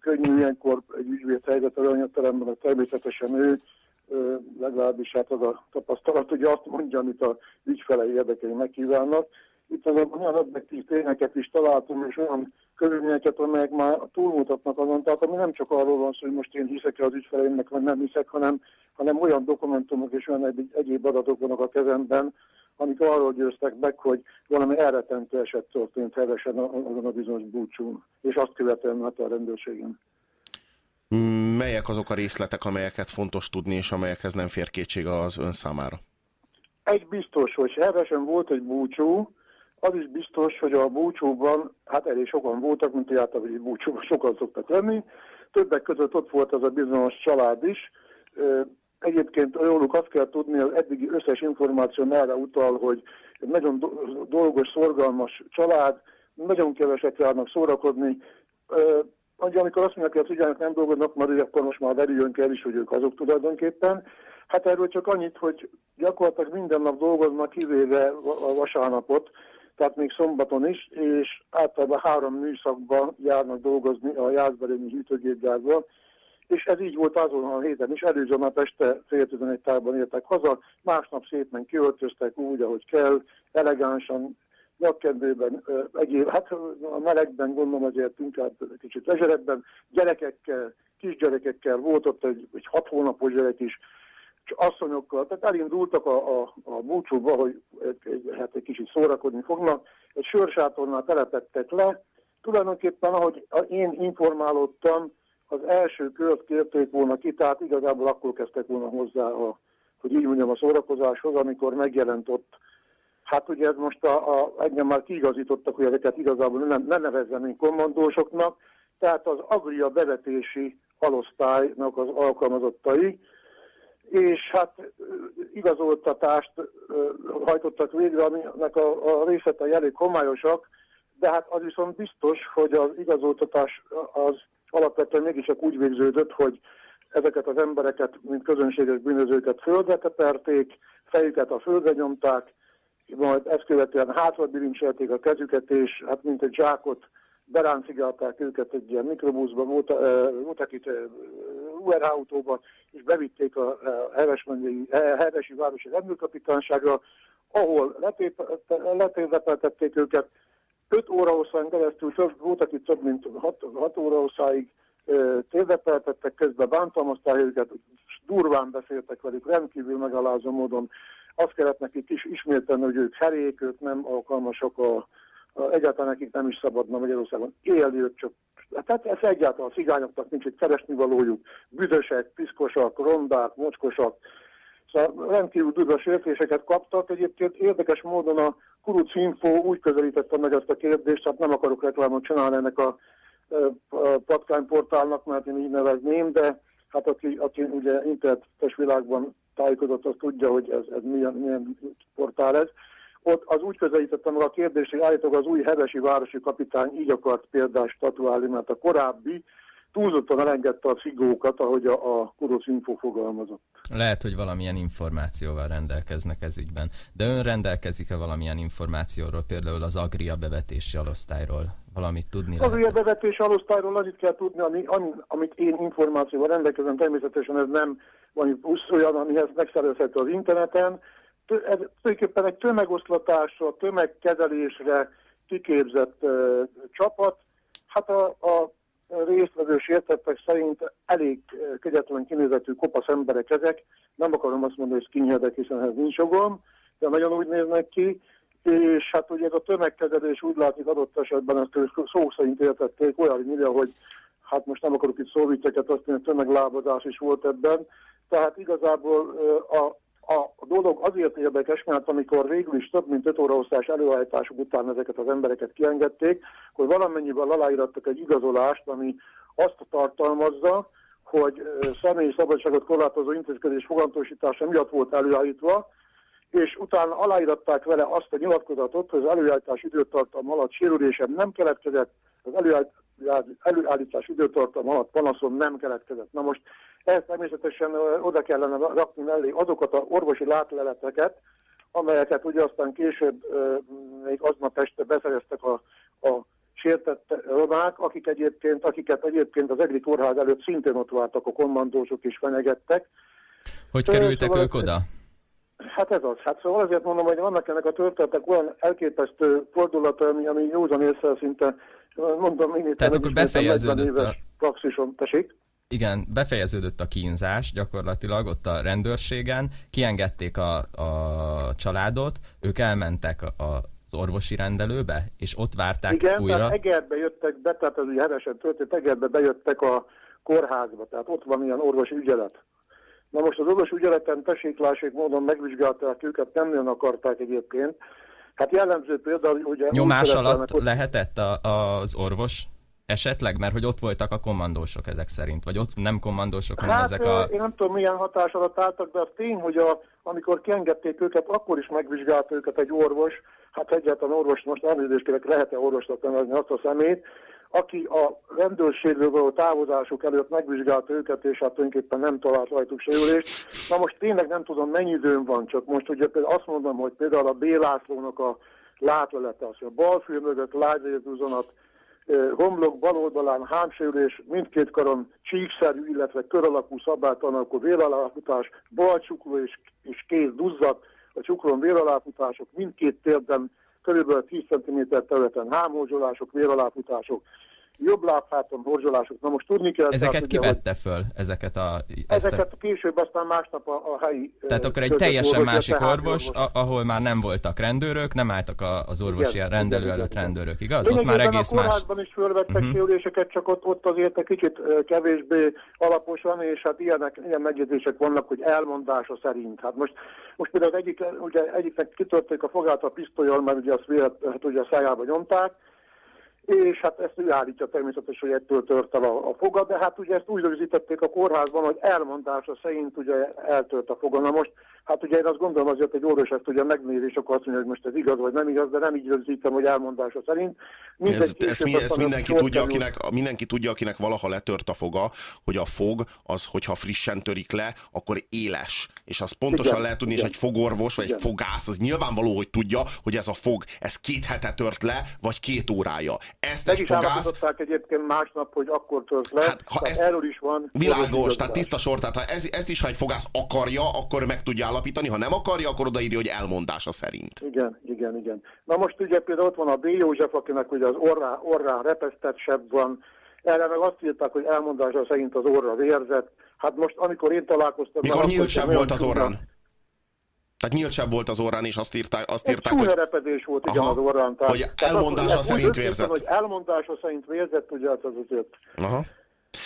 könnyű ilyenkor egy ügyvéd helyzet a teremben, természetesen ő, legalábbis hát az a tapasztalat, hogy azt mondja, amit a ügyfelei érdekei megkívánnak. Itt azonban olyan objektív tényeket is találtam, és olyan körülményeket, amelyek már túlmutatnak azon. Tehát ami nem csak arról van szó, hogy most én hiszek az ügyfeleimnek, vagy nem hiszek, hanem, hanem olyan dokumentumok és olyan egy, egyéb adatok vannak a kezemben, amik arról győztek meg, hogy valami elretentő eset történt hevesen azon a bizonyos búcsún, és azt követően hát a rendőrségen. Melyek azok a részletek, amelyeket fontos tudni, és amelyekhez nem fér kétség az ön számára? Egy biztos, hogy hevesen volt egy búcsú, az is biztos, hogy a búcsúban, hát elég sokan voltak, mint általában egy búcsúban sokan szoktak lenni, többek között ott volt az a bizonyos család is, Egyébként róluk azt kell tudni, hogy eddigi összes információ erre utal, hogy egy nagyon dolgos, szorgalmas család, nagyon keveset járnak szórakozni. Ugye, amikor azt mondják, hogy a cigányok nem dolgoznak, már akkor most már verüljön kell is, hogy ők azok tulajdonképpen. Hát erről csak annyit, hogy gyakorlatilag minden nap dolgoznak, kivéve a vasárnapot, tehát még szombaton is, és általában három műszakban járnak dolgozni a Jászberényi hűtőgépgyárban, és ez így volt azon a héten is, előző nap este fél tizenegy tárban értek haza, másnap szépen kiöltöztek úgy, ahogy kell, elegánsan, nyakkendőben, egyéb, hát a melegben gondolom azért inkább kicsit lezserebben, gyerekekkel, kisgyerekekkel, volt ott egy, egy hat hónapos gyerek is, és asszonyokkal, tehát elindultak a, a, a búcsúba, hogy egy, hát egy kicsit szórakodni fognak, egy sörsátornál telepettek le, tulajdonképpen ahogy én informálódtam, az első kört kérték volna ki, tehát igazából akkor kezdtek volna hozzá, a, hogy így mondjam, a szórakozáshoz, amikor megjelent ott. Hát ugye ez most a, a, engem már kiigazítottak, hogy ezeket igazából nem, ne nevezzem én kommandósoknak, tehát az agria bevetési halosztálynak az alkalmazottai, és hát igazoltatást hajtottak végre, aminek a, a részletei elég homályosak, de hát az viszont biztos, hogy az igazoltatás az alapvetően mégiscsak úgy végződött, hogy ezeket az embereket, mint közönséges bűnözőket földre teperték, fejüket a földre nyomták, majd ezt követően hátra bilincselték a kezüket, és hát mint egy zsákot beráncigálták őket egy ilyen mikrobuszba, voltak itt UR autóba, és bevitték a Hevesi Városi Rendőrkapitányságra, ahol letérdepeltették őket, 5 óra hosszán keresztül, több, voltak itt több mint 6, 6 óra hosszáig térdepeltettek, közben bántalmazták őket, durván beszéltek velük, rendkívül megalázó módon. Azt kellett nekik is ismételni, hogy ők herék, ők nem alkalmasak a, a egyáltalán nekik nem is szabadna Magyarországon élni, ők csak tehát ez egyáltalán a cigányoknak nincs egy keresni valójuk, büdösek, piszkosak, rondák, mocskosak, Szóval rendkívül durva sértéseket kaptak. Egyébként érdekes módon a Kuruc Info úgy közelítette meg ezt a kérdést, tehát nem akarok reklámot csinálni ennek a, a patkányportálnak, mert én így nevezném, de hát aki, aki ugye internetes világban tájékozott, az tudja, hogy ez, ez milyen, milyen portál ez. Ott az úgy közelítette meg a kérdést, hogy állítólag az új hevesi városi kapitány így akart például statuálni, mert a korábbi túlzottan elengedte a figókat, ahogy a, a Kurosz Info fogalmazott. Lehet, hogy valamilyen információval rendelkeznek ez ügyben. De ön rendelkezik-e valamilyen információról, például az Agria bevetési alosztályról? Valamit tudni Az Agria bevetési alosztályról annyit kell tudni, ami, ami, amit én információval rendelkezem, természetesen ez nem valami plusz olyan, amihez megszerezhető az interneten. Ez tulajdonképpen egy tömegoszlatásra, tömegkezelésre kiképzett uh, csapat. Hát a, a résztvevő sértettek szerint elég eh, kegyetlen kinézetű kopasz emberek ezek. Nem akarom azt mondani, hogy skinheadek, hiszen ez nincs jogom, de nagyon úgy néznek ki. És hát ugye ez a tömegkezelés úgy látszik adott esetben, ezt szó szerint értették olyan, mint hogy hát most nem akarok itt szóvíteket, azt mondja, tömeglábadás is volt ebben. Tehát igazából eh, a a dolog azért érdekes, mert amikor végül is több mint 5 óra osztás előállításuk után ezeket az embereket kiengedték, hogy valamennyivel aláírattak egy igazolást, ami azt tartalmazza, hogy személyi szabadságot korlátozó intézkedés fogantósítása miatt volt előállítva, és utána aláíratták vele azt a nyilatkozatot, hogy az előállítás időtartam alatt sérülésem nem keletkezett, az előállítás időtartam alatt panaszom nem keletkezett. Na most ezt természetesen oda kellene rakni mellé azokat a orvosi látleleteket, amelyeket ugye aztán később még aznap este beszereztek a, a sértett romák, akik egyébként, akiket egyébként az EGRI kórház előtt szintén ott váltak a kommandósok és fenyegettek. Hogy kerültek szóval ők oda? Hát ez az. Hát szóval azért mondom, hogy vannak ennek a történetek olyan elképesztő fordulata, ami, ami józan észre szinte, mondom, én Tehát akkor befejeződött a... praxisom, tessék igen, befejeződött a kínzás gyakorlatilag ott a rendőrségen, kiengedték a, a családot, ők elmentek a, a az orvosi rendelőbe, és ott várták Igen, újra. Igen, Egerbe jöttek be, tehát ez ugye hevesen történt, Egerbe bejöttek a kórházba, tehát ott van ilyen orvosi ügyelet. Na most az orvosi ügyeleten tesséklásék módon megvizsgálták őket, nem nagyon akarták egyébként. Hát jellemző például, ugye... Nyomás alatt ott... lehetett a, az orvos? Esetleg, mert hogy ott voltak a kommandósok ezek szerint, vagy ott nem kommandósok, hanem hát, ezek a... én nem tudom milyen hatás alatt álltak, de az tény, hogy a, amikor kiengedték őket, akkor is megvizsgált őket egy orvos, hát egyáltalán orvos, most elnézést kérek, lehet-e orvosnak nevezni azt a szemét, aki a rendőrségről való távozásuk előtt megvizsgálta őket, és hát tulajdonképpen nem talált rajtuk sérülést. Na most tényleg nem tudom, mennyi időm van, csak most ugye például azt mondom, hogy például a B. Lászlónak a látlelete, az, hogy a bal fül mögött lágyzézuzonat, homlok bal oldalán hámsérülés, mindkét karon csíkszerű, illetve kör alakú szabálytalan, akkor véraláfutás, bal csukló és, és kéz duzzadt, a csuklón véraláfutások, mindkét térben körülbelül 10 cm területen hámhorzsolások, véraláfutások, jobb lábháton borzsolások. Na most tudni kell... Ezeket ki vette föl? Ezeket a... Ezeket a... később aztán másnap a, a helyi... Tehát akkor egy teljesen orvos, másik orvos, orvos, ahol már nem voltak rendőrök, nem álltak a, az orvosi igen, rendelő igen, előtt igen. rendőrök, igaz? Ott már egész a más... A is fölvettek uh-huh. sérüléseket, csak ott, ott azért egy kicsit kevésbé alaposan, és hát ilyenek, ilyen megjegyzések vannak, hogy elmondása szerint. Hát most, most például egyik, ugye egyiknek kitörték a fogát a pisztolyal, mert ugye azt vélet, hát ugye a szájába nyomták, és hát ezt ő állítja természetesen, hogy ettől tört el a, a foga, de hát ugye ezt úgy rögzítették a kórházban, hogy elmondása szerint ugye eltört a foga. Na most, hát ugye én azt gondolom azért, hogy orvos ezt ugye megnézi, és akkor azt mondja, hogy most ez igaz vagy nem igaz, de nem így rögzítem, hogy elmondása szerint. Mindegy, ez, ez, mi, ez mindenki, tudja, akinek, mindenki tudja, akinek valaha letört a foga, hogy a fog, az, hogyha frissen törik le, akkor éles. És azt pontosan igen, lehet tudni, igen. és egy fogorvos, vagy igen. egy fogász, az nyilvánvaló, hogy tudja, hogy ez a fog, ez két hete tört le, vagy két órája. Ezt Meg egy fogász... egyébként másnap, hogy akkor tört le, hát, ha ez erről is van. Világos, tehát tiszta sor, tehát ha ez, ezt is, ha egy fogász akarja, akkor meg tudja állapítani, ha nem akarja, akkor odaírja, hogy elmondása szerint. Igen, igen, igen. Na most ugye például ott van a B. József, akinek ugye az orrá, orrán repesztett sebb van, erre meg azt írták, hogy elmondása szerint az orra vérzett. Hát most, amikor én találkoztam... Mikor nyílt sebb volt az orrán? Tehát nyílt sebb volt az orrán, és azt írták, azt írták hogy... repedés volt, igen, Aha, az orrán. Tehát, hogy elmondása tehát, szerint vérzett. Hogy elmondása szerint vérzett, ugye, hát az azért... Aha.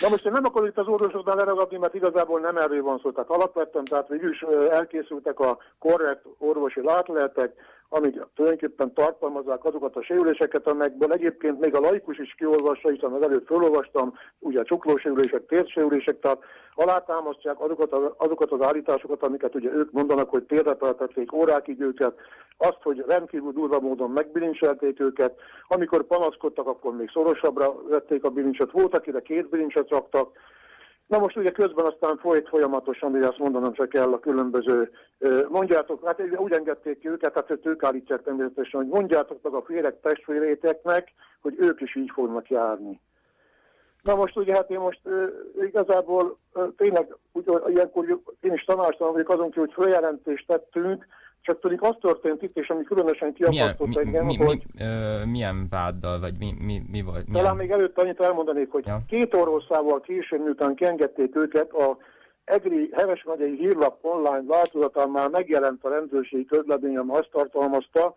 Na most én nem akarok itt az orvosoknál leragadni, mert igazából nem erről van szó. Tehát alapvetően, tehát végül is elkészültek a korrekt orvosi látleletek, amik tulajdonképpen tartalmazzák azokat a sérüléseket, amelyekből egyébként még a laikus is kiolvassa, hiszen az előtt felolvastam, ugye csuklósérülések, térsérülések, tehát alátámasztják azokat, az, azokat az állításokat, amiket ugye ők mondanak, hogy térdepeltették órákig őket, azt, hogy rendkívül durva módon megbilincselték őket, amikor panaszkodtak, akkor még szorosabbra vették a bilincset, volt, akire két bilincset raktak, Na most ugye közben aztán folyt folyamatosan, hogy azt mondanom se kell a különböző, mondjátok, hát úgy engedték ki őket, hát ők állítják természetesen, hogy mondjátok meg a férek testvéréteknek, hogy ők is így fognak járni. Na most ugye hát én most igazából tényleg úgy, ilyenkor én is tanácstalan vagyok azon ki, hogy feljelentést tettünk, csak pedig az történt itt, és ami különösen kiakasztott milyen, engem, mi, mi, hogy... Mi, ö, milyen váddal, vagy mi, mi, mi volt? Milyen... Talán még előtt annyit elmondanék, hogy ja. két orvosszával későn, miután kiengedték őket, a EGRI Heves megyei hírlap online változatán már megjelent a rendőrségi közlemény, ami azt tartalmazta,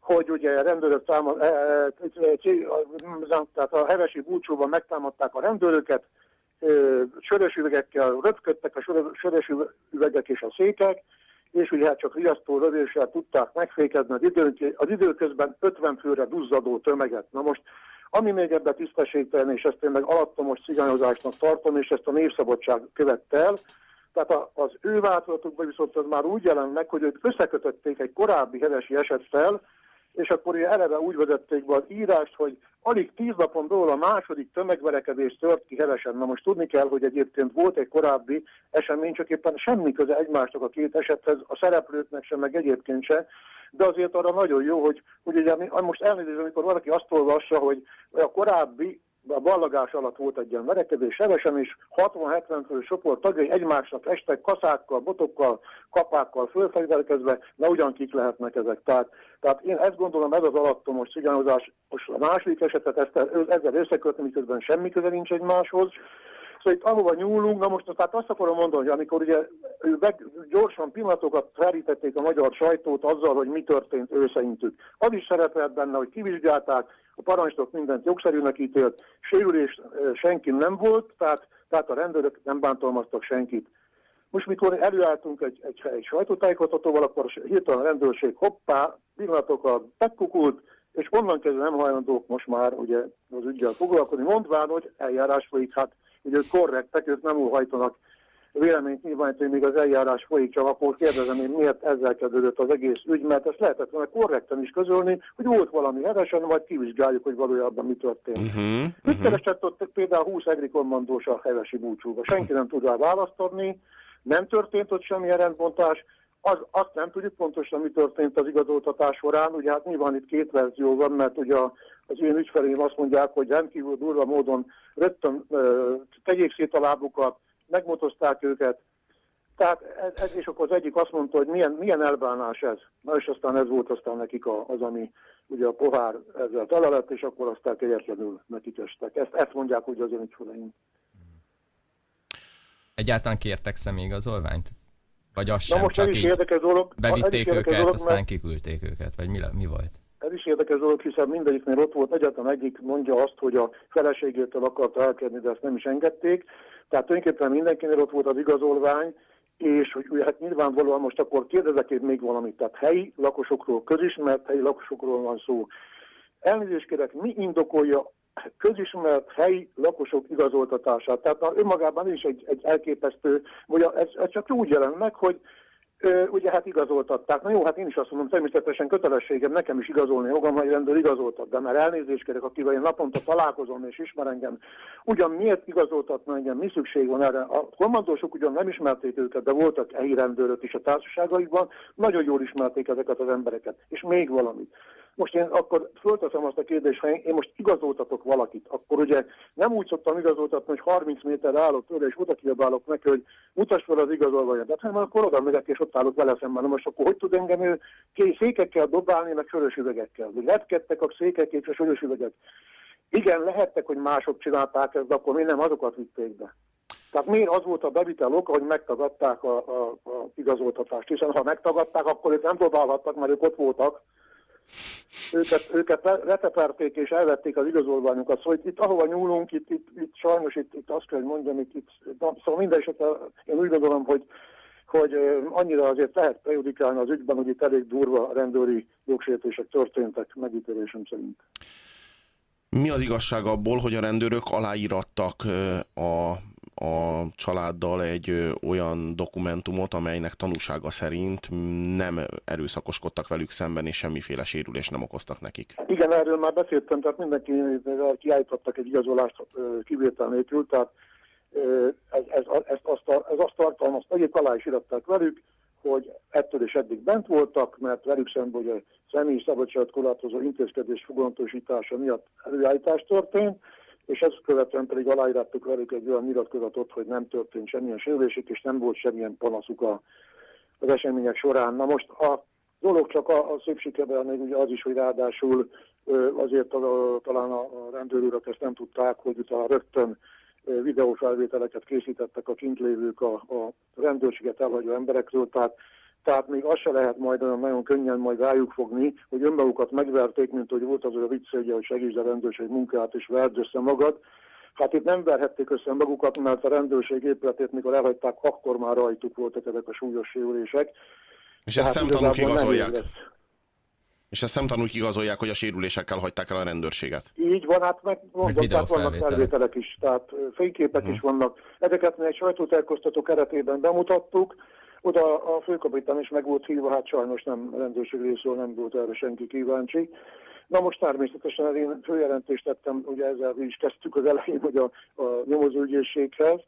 hogy ugye a rendőrök támad, e, e, e, tehát a hevesi búcsúban megtámadták a rendőröket, sörös üvegekkel röpködtek a sörös üvegek és a székek, és ugye hát csak riasztó lövéssel tudták megfékezni az, idő, az időközben 50 főre duzzadó tömeget. Na most, ami még ebben tisztességtelen, és ezt én meg alattomos cigányozásnak tartom, és ezt a népszabadság követte el, tehát az ő változatukban viszont az már úgy jelent hogy ők összekötötték egy korábbi hevesi esettel, és akkor eleve úgy vezették be az írást, hogy alig tíz napon belül a második tömegverekedés tört ki hevesen. Na most tudni kell, hogy egyébként volt egy korábbi esemény, csak éppen semmi köze egymásnak a két esethez, a szereplőknek sem, meg egyébként sem, de azért arra nagyon jó, hogy, hogy ugye most elnézést, amikor valaki azt olvassa, hogy a korábbi a ballagás alatt volt egy ilyen verekedés, hevesen is 60-70 fő csoport tagjai egymásnak estek kaszákkal, botokkal, kapákkal fölfegyverkezve, na ugyan kik lehetnek ezek. Tehát, tehát én ezt gondolom, ez az alattomos cigányozás, most a második esetet ezt, ezzel összekötni, miközben semmi köze nincs egymáshoz, Szóval itt ahova nyúlunk, na most tehát azt akarom mondani, hogy amikor ugye meg, gyorsan pillanatokat felítették a magyar sajtót azzal, hogy mi történt ő szerintük. Az is szerepelt benne, hogy kivizsgálták, a parancsnok mindent jogszerűnek ítélt, sérülés senki nem volt, tehát, tehát a rendőrök nem bántalmaztak senkit. Most mikor előálltunk egy, egy, egy sajtótájékoztatóval, akkor hirtelen a rendőrség hoppá, pillanatokat megkukult, és onnan kezdve nem hajlandók most már ugye az ügyel foglalkozni, mondván, hogy eljárás folyik, hát hogy ők korrektek, ők nem hajtanak véleményt nyilvánítani, még az eljárás folyik, csak akkor kérdezem én, miért ezzel kezdődött az egész ügy, mert ezt lehetett volna korrekten is közölni, hogy volt valami hevesen, vagy kivizsgáljuk, hogy valójában mi történt. Uh-huh, uh-huh. Mit keresett ott például 20 egri kommandós a hevesi búcsúba? Senki nem tud rá választ adni, nem történt ott semmilyen rendbontás, az, azt nem tudjuk pontosan, mi történt az igazoltatás során. Ugye hát nyilván itt két verzió van, mert ugye az én ügyfeleim azt mondják, hogy rendkívül durva módon rögtön tegyék szét a lábukat, megmotozták őket. Tehát ez, ez, és akkor az egyik azt mondta, hogy milyen, milyen elbánás ez. Na és aztán ez volt aztán nekik az, ami ugye a pohár ezzel tele lett, és akkor aztán kegyetlenül nekik estek. Ezt, ezt mondják ugye az én ügyfeleim. Egyáltalán kértek személyigazolványt? Vagy az sem, Na most csak így érdekes dolog, bevitték őket, dolog, aztán mert... kiküldték őket, vagy mi, mi volt? Ez is érdekes dolog, hiszen mindegyiknél ott volt, egyáltalán egyik mondja azt, hogy a feleségétől akart elkerni, de ezt nem is engedték. Tehát tulajdonképpen mindenkinél ott volt az igazolvány, és hogy hát nyilvánvalóan most akkor kérdezek én még valamit, tehát helyi lakosokról, közismert helyi lakosokról van szó. elnézést kérek, mi indokolja közismert helyi lakosok igazoltatását. Tehát már önmagában is egy, egy elképesztő, vagy ez, ez csak úgy jelent meg, hogy ugye hát igazoltatták. Na jó, hát én is azt mondom, természetesen kötelességem nekem is igazolni jogom, hogy rendőr igazoltat, de mert elnézést kérek, akivel én naponta találkozom és ismer engem, ugyan miért igazoltatna engem, mi szükség van erre? A kommandósok ugyan nem ismerték őket, de voltak helyi rendőrök is a társaságaikban, nagyon jól ismerték ezeket az embereket. És még valamit. Most én akkor fölteszem azt a kérdést, ha én most igazoltatok valakit, akkor ugye nem úgy szoktam igazoltatni, hogy 30 méter állok tőle, és oda kiabálok neki, hogy mutass fel az igazolványát, hanem akkor oda megyek, és ott állok vele szemben. Most akkor hogy tud engem ő székekkel dobálni, meg sörös üvegekkel? Lepkedtek a székek és a sörös üvegek. Igen, lehettek, hogy mások csinálták ezt, de akkor mi nem azokat vitték be. Tehát miért az volt a bevitel oka, hogy megtagadták a, igazoltatást? Hiszen ha megtagadták, akkor ők nem dobálhattak, mert ők ott voltak, őket, őket leteperték és elvették az igazolványokat. Szóval itt, itt ahova nyúlunk, itt, itt, itt sajnos itt, itt azt kell, hogy mondjam, itt, itt szóval minden esetre én úgy gondolom, hogy hogy annyira azért lehet prejudikálni az ügyben, hogy itt elég durva rendőri jogsértések történtek megítélésem szerint. Mi az igazság abból, hogy a rendőrök aláírattak a a családdal egy olyan dokumentumot, amelynek tanúsága szerint nem erőszakoskodtak velük szemben, és semmiféle sérülés nem okoztak nekik. Igen, erről már beszéltem, tehát mindenki kiállítottak egy igazolást kivétel nélkül, tehát ez, ez, ez, azt, ez azt tartalmazta, egyéb alá is iratták velük, hogy ettől és eddig bent voltak, mert velük szemben a személyi szabadságot korlátozó intézkedés fogalmatosítása miatt előállítás történt, és ezt követően pedig aláírtuk velük egy olyan nyilatkozatot, hogy nem történt semmilyen sérülésük, és nem volt semmilyen panaszuk a, az események során. Na most a dolog csak a, a szépségeben még ugye az is, hogy ráadásul azért talán a rendőrőrök ezt nem tudták, hogy utána rögtön videófelvételeket készítettek a kint lévők a, a rendőrséget elhagyó emberekről, tehát tehát még azt se lehet majd olyan nagyon könnyen majd rájuk fogni, hogy önmagukat megverték, mint hogy volt az a vicc, hogy segítsd a rendőrség munkát és verd össze magad. Hát itt nem verhették össze magukat, mert a rendőrség épületét, mikor elhagyták, akkor már rajtuk voltak ezek a súlyos sérülések. És ezt szemtanúk igazolják? És ezt szemtanúk igazolják, hogy a sérülésekkel hagyták el a rendőrséget? Így van, hát meg mondom, tehát vannak felvételek is, tehát fényképek hmm. is vannak. Ezeket mi egy sajtóterkoztató keretében bemutattuk, oda a főkapitány is meg volt hívva, hát sajnos nem rendőrség részről nem volt erre senki kíváncsi. Na most természetesen én főjelentést tettem, ugye ezzel is kezdtük az elején, hogy a, a nyomozóügyészséghez.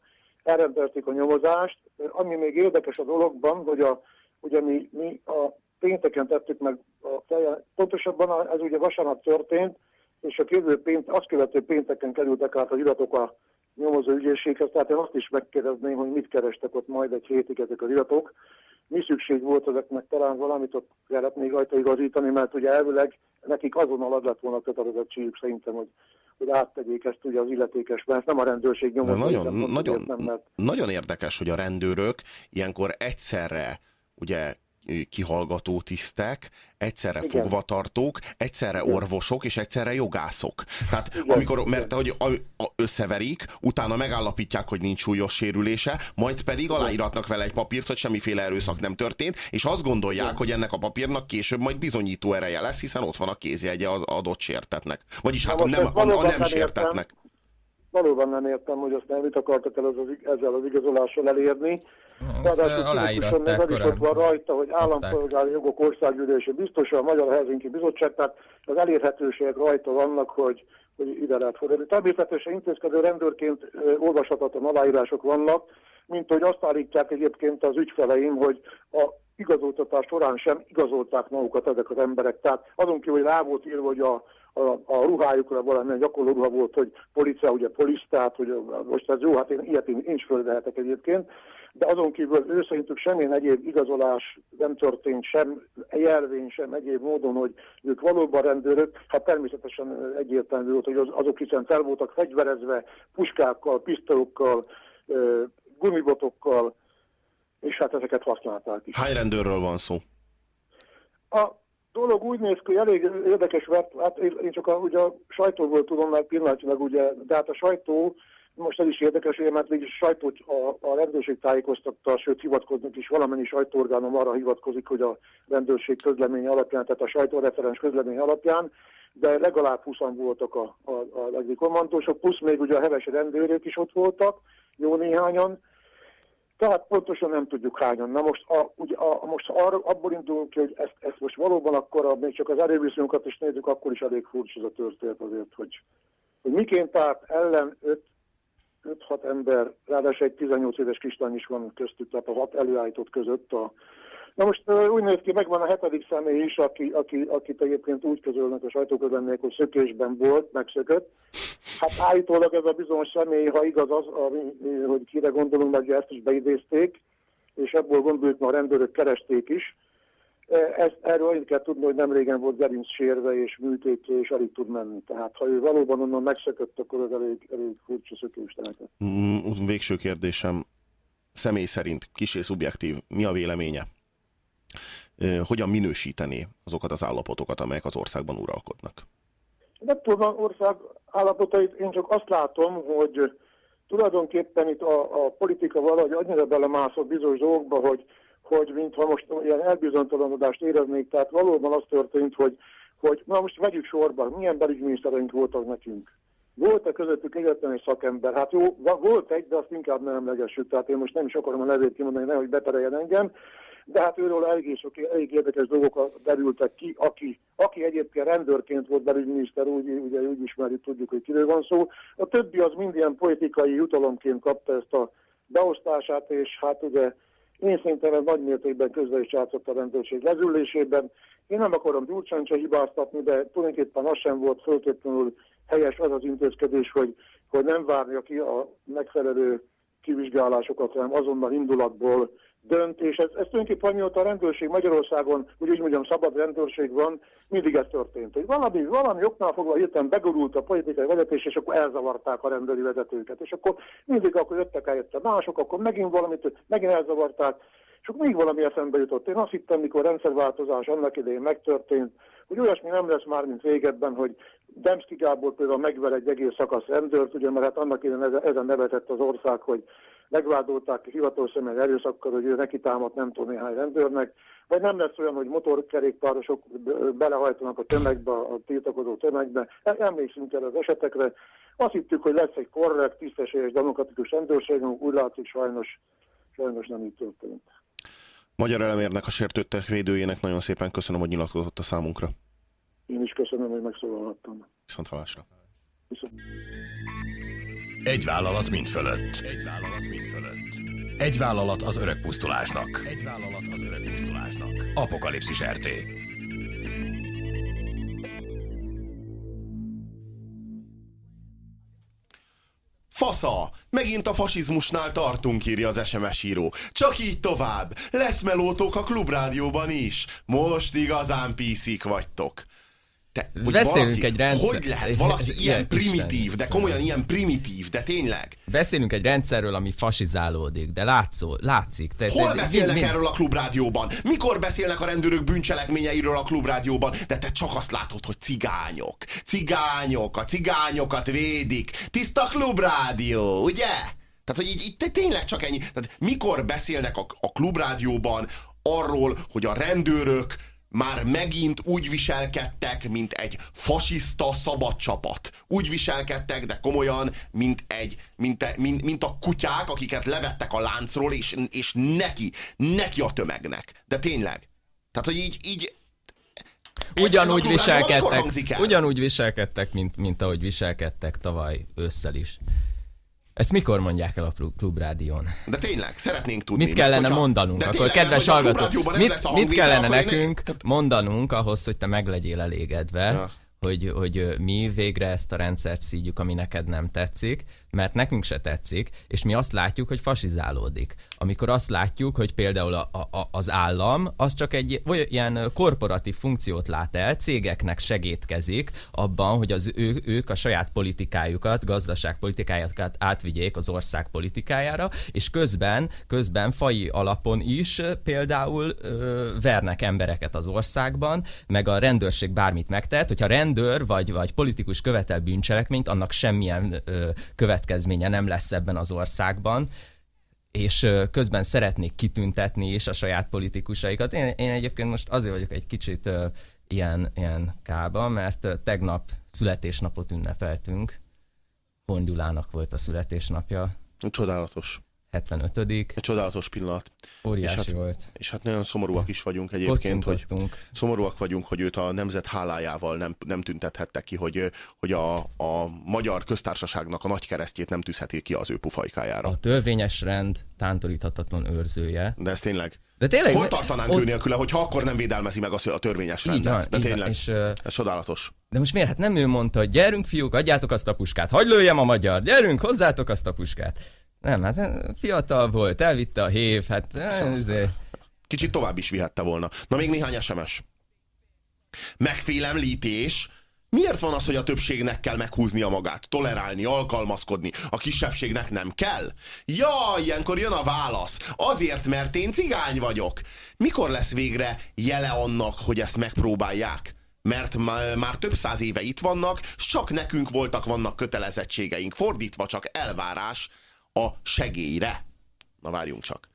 Elrendelték a nyomozást. Ami még érdekes a dologban, hogy a, ugye mi, mi a pénteken tettük meg, a, pontosabban ez ugye vasárnap történt, és a jövő pént, azt követő pénteken kerültek át az iratok a nyomozó ügyészséghez, tehát én azt is megkérdezném, hogy mit kerestek ott majd egy hétig ezek az iratok. Mi szükség volt ezeknek talán valamit ott kellett még rajta igazítani, mert ugye elvileg nekik azonnal ad lett volna kötelezettségük szerintem, hogy, hogy áttegyék ezt ugye az illetékes, mert nem a rendőrség nyomozó. Nagyon, nagyon, nem, mert... nagyon érdekes, hogy a rendőrök ilyenkor egyszerre ugye kihallgató tisztek, egyszerre Igen. fogvatartók, egyszerre orvosok és egyszerre jogászok. Tehát Igen. amikor, mert hogy összeverik, utána megállapítják, hogy nincs súlyos sérülése, majd pedig aláíratnak vele egy papírt, hogy semmiféle erőszak nem történt, és azt gondolják, Igen. hogy ennek a papírnak később majd bizonyító ereje lesz, hiszen ott van a kézjegye az adott sértetnek. Vagyis hát a nem, a, a nem sértetnek. Valóban nem értem, hogy azt nem mit akartak el ezzel az igazolással elérni. Ráadásul aláíratták ott van rajta, hogy állampolgári jogok országgyűlése biztos a Magyar Helsinki Bizottság, tehát az elérhetőségek rajta vannak, hogy, hogy ide lehet fordulni. Természetesen intézkedő rendőrként olvashatatlan aláírások vannak, mint hogy azt állítják egyébként az ügyfeleim, hogy a igazoltatás során sem igazolták magukat ezek az emberek. Tehát azon kívül, hogy rá volt írva, hogy a a, a ruhájukra valamilyen gyakorló ruha volt, hogy policia, ugye polisztát, hogy most ez jó, hát én ilyet én, én is fölvehetek egyébként, de azon kívül ő szerintük semmilyen egyéb igazolás nem történt, sem jelvény, sem egyéb módon, hogy ők valóban rendőrök, hát természetesen egyértelmű volt, hogy az, azok hiszen fel voltak fegyverezve, puskákkal, pisztolyokkal, gumibotokkal, és hát ezeket használták is. Hány rendőrről van szó? A dolog úgy néz ki, hogy elég érdekes, mert hát én csak a, ugye a sajtóból tudom, mert pillanatilag ugye, de hát a sajtó, most ez is érdekes, hogy mert végig a sajtót a, a rendőrség tájékoztatta, sőt hivatkoznak is, valamennyi sajtóorgánom arra hivatkozik, hogy a rendőrség közlemény alapján, tehát a sajtóreferens közlemény alapján, de legalább 20 voltak a, a, a legjobb kommandósok, plusz még ugye a hevesi rendőrök is ott voltak, jó néhányan, tehát pontosan nem tudjuk hányan. Na most, a, ugye, a, most arra, abból indulunk ki, hogy ezt, ezt most valóban akkor, a, még csak az erőviszonyokat is nézzük, akkor is elég furcsa ez a történet azért, hogy, hogy miként állt ellen 5-6 ember, ráadásul egy 18 éves kislány is van köztük, tehát a hat előállított között a, Na most úgy néz ki, megvan a hetedik személy is, aki, aki, akit egyébként úgy közölnek a sajtóközlemények, hogy szökésben volt, megszökött. Hát állítólag ez a bizonyos személy, ha igaz az, hogy kire gondolunk, meg ezt is beidézték, és ebből gondoljuk, a rendőrök keresték is. Ezt, erről annyit kell tudni, hogy nem régen volt gerinc sérve és műtétje, és alig tud menni. Tehát ha ő valóban onnan megszökött, akkor az elég, elég furcsa szökés lehetett. Mm, végső kérdésem, személy szerint, kisé szubjektív, mi a véleménye? hogyan minősíteni azokat az állapotokat, amelyek az országban uralkodnak? Nem tudom, ország állapotait én csak azt látom, hogy tulajdonképpen itt a, a politika valahogy annyira belemászott bizonyos dolgokba, hogy, hogy mintha most ilyen elbizonytalanodást éreznék, tehát valóban az történt, hogy, hogy na most vegyük sorba, milyen belügyminisztereink voltak nekünk. Volt-e közöttük egyetlen egy szakember? Hát jó, volt egy, de azt inkább nem emlegessük, tehát én most nem is akarom a nevét kimondani, nehogy betereljen engem, de hát őről elég, sok, elég érdekes dolgok derültek ki, aki, aki egyébként rendőrként volt belügyminiszter, úgy, ugye úgy ismerjük, tudjuk, hogy kiről van szó. A többi az mind ilyen politikai jutalomként kapta ezt a beosztását, és hát ugye én szerintem ez nagy mértékben közre is játszott a rendőrség lezülésében. Én nem akarom Gyurcsányt se hibáztatni, de tulajdonképpen az sem volt föltétlenül helyes az az intézkedés, hogy, hogy nem várja ki a megfelelő kivizsgálásokat, hanem azonnal indulatból dönt, és ez, ez tulajdonképpen mióta a rendőrség Magyarországon, úgy úgy mondjam, szabad rendőrség van, mindig ez történt. Hogy valami, valami oknál fogva hirtelen begurult a politikai vezetés, és akkor elzavarták a rendőri vezetőket. És akkor mindig akkor jöttek eljöttek mások, akkor megint valamit, megint elzavarták, és akkor még valami eszembe jutott. Én azt hittem, mikor rendszerváltozás annak idején megtörtént, hogy olyasmi nem lesz már, mint régebben, hogy Demszki Gábor például megver egy egész szakasz rendőrt, ugye, mert hát annak idején ezen nevetett az ország, hogy megvádolták hivatalos személy erőszakkal, hogy ő neki támadt nem tudom néhány rendőrnek, vagy nem lesz olyan, hogy motorkerékpárosok belehajtanak a tömegbe, a tiltakozó tömegbe. Emlékszünk el az esetekre. Azt hittük, hogy lesz egy korrekt, tisztességes, demokratikus rendőrségünk, úgy látszik sajnos, sajnos nem így történt. Magyar elemérnek a sértődtek védőjének nagyon szépen köszönöm, hogy nyilatkozott a számunkra. Én is köszönöm, hogy megszólalhattam. Viszont halásra. Viszont. Egy vállalat mind fölött. Egy vállalat mind fölött. Egy vállalat az öreg pusztulásnak. Egy vállalat az öreg pusztulásnak. Apokalipszis RT. Fasza! Megint a fasizmusnál tartunk, írja az SMS író. Csak így tovább. Lesz melótok a klubrádióban is. Most igazán piszik vagytok. Te, hogy Beszélünk valaki, egy rendszer... Hogy lehet valaki ilyen, ilyen primitív, Isten, de komolyan ilyen primitív, de tényleg? Beszélünk egy rendszerről, ami fasizálódik, de látszó, látszik. Te, Hol te, beszélnek mind, erről a klubrádióban? Mikor beszélnek a rendőrök bűncselekményeiről a klubrádióban? De te csak azt látod, hogy cigányok. Cigányok, a cigányokat védik. Tiszta klubrádió, ugye? Tehát, hogy így, így tényleg csak ennyi. Tehát mikor beszélnek a, a klubrádióban arról, hogy a rendőrök már megint úgy viselkedtek, mint egy fasiszta szabadcsapat. Úgy viselkedtek, de komolyan, mint, egy, mint, mint, mint a kutyák, akiket levettek a láncról, és, és neki, neki a tömegnek. De tényleg. Tehát, hogy így, így ugyanúgy ez viselkedtek, ugyanúgy viselkedtek, mint, mint ahogy viselkedtek tavaly ősszel is. Ezt mikor mondják el a klubrádión? De tényleg, szeretnénk tudni. Mit kellene hogyha... mondanunk? De akkor tényleg, kedves hallgató, mit, mit kellene nekünk mondanunk ahhoz, hogy te meg legyél elégedve? Ja hogy, hogy mi végre ezt a rendszert szígyük, ami neked nem tetszik, mert nekünk se tetszik, és mi azt látjuk, hogy fasizálódik. Amikor azt látjuk, hogy például a, a, az állam az csak egy olyan korporatív funkciót lát el, cégeknek segítkezik abban, hogy az ő, ők a saját politikájukat, gazdaságpolitikájukat átvigyék az ország politikájára, és közben, közben fai alapon is például ö, vernek embereket az országban, meg a rendőrség bármit megtehet, hogyha rendőr vagy, vagy politikus követel bűncselekményt, annak semmilyen ö, követ következménye nem lesz ebben az országban, és közben szeretnék kitüntetni is a saját politikusaikat. Én, én egyébként most azért vagyok egy kicsit ilyen, ilyen kába, mert tegnap születésnapot ünnepeltünk. Hongyulának volt a születésnapja. Csodálatos. 75 Egy csodálatos pillanat. Óriási és hát, volt. És hát nagyon szomorúak is vagyunk egyébként, hogy szomorúak vagyunk, hogy őt a nemzet hálájával nem, nem tüntethette ki, hogy, hogy a, a magyar köztársaságnak a nagy keresztjét nem tűzheti ki az ő pufajkájára. A törvényes rend tántoríthatatlan őrzője. De ez tényleg. De tényleg, Hol tartanánk ott... ő nélküle, hogyha akkor nem védelmezi meg a törvényes rendet? Van, De tényleg, van, és, ez csodálatos. De most miért? Hát nem ő mondta, hogy gyerünk fiúk, adjátok azt a puskát, hagyd lőjem a magyar, gyerünk, hozzátok azt a puskát. Nem, hát fiatal volt, elvitte a hév, hát ezért... Kicsit tovább is vihette volna. Na még néhány SMS. Megfélemlítés. Miért van az, hogy a többségnek kell meghúznia magát, tolerálni, alkalmazkodni, a kisebbségnek nem kell? Ja, ilyenkor jön a válasz. Azért, mert én cigány vagyok. Mikor lesz végre jele annak, hogy ezt megpróbálják? mert már több száz éve itt vannak, csak nekünk voltak, vannak kötelezettségeink, fordítva csak elvárás, a segélyre. Na várjunk csak.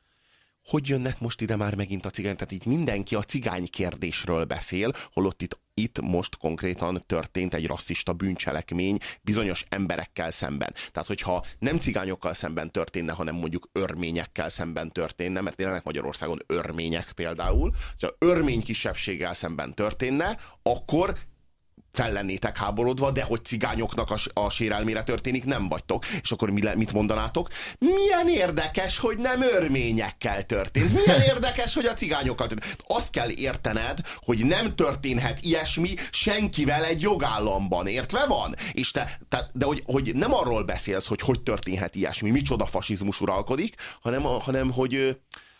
Hogy jönnek most ide már megint a cigány? Tehát itt mindenki a cigány kérdésről beszél, holott itt, itt most konkrétan történt egy rasszista bűncselekmény bizonyos emberekkel szemben. Tehát, hogyha nem cigányokkal szemben történne, hanem mondjuk örményekkel szemben történne, mert jelenleg Magyarországon örmények például, ha örmény kisebbséggel szemben történne, akkor fel lennétek háborodva, de hogy cigányoknak a, a sérelmére történik, nem vagytok. És akkor mi, mit mondanátok? Milyen érdekes, hogy nem örményekkel történt. Milyen érdekes, hogy a cigányokkal történt. Azt kell értened, hogy nem történhet ilyesmi senkivel egy jogállamban. Értve van? És te, te de hogy, hogy nem arról beszélsz, hogy hogy történhet ilyesmi, micsoda fasizmus uralkodik, hanem, hanem hogy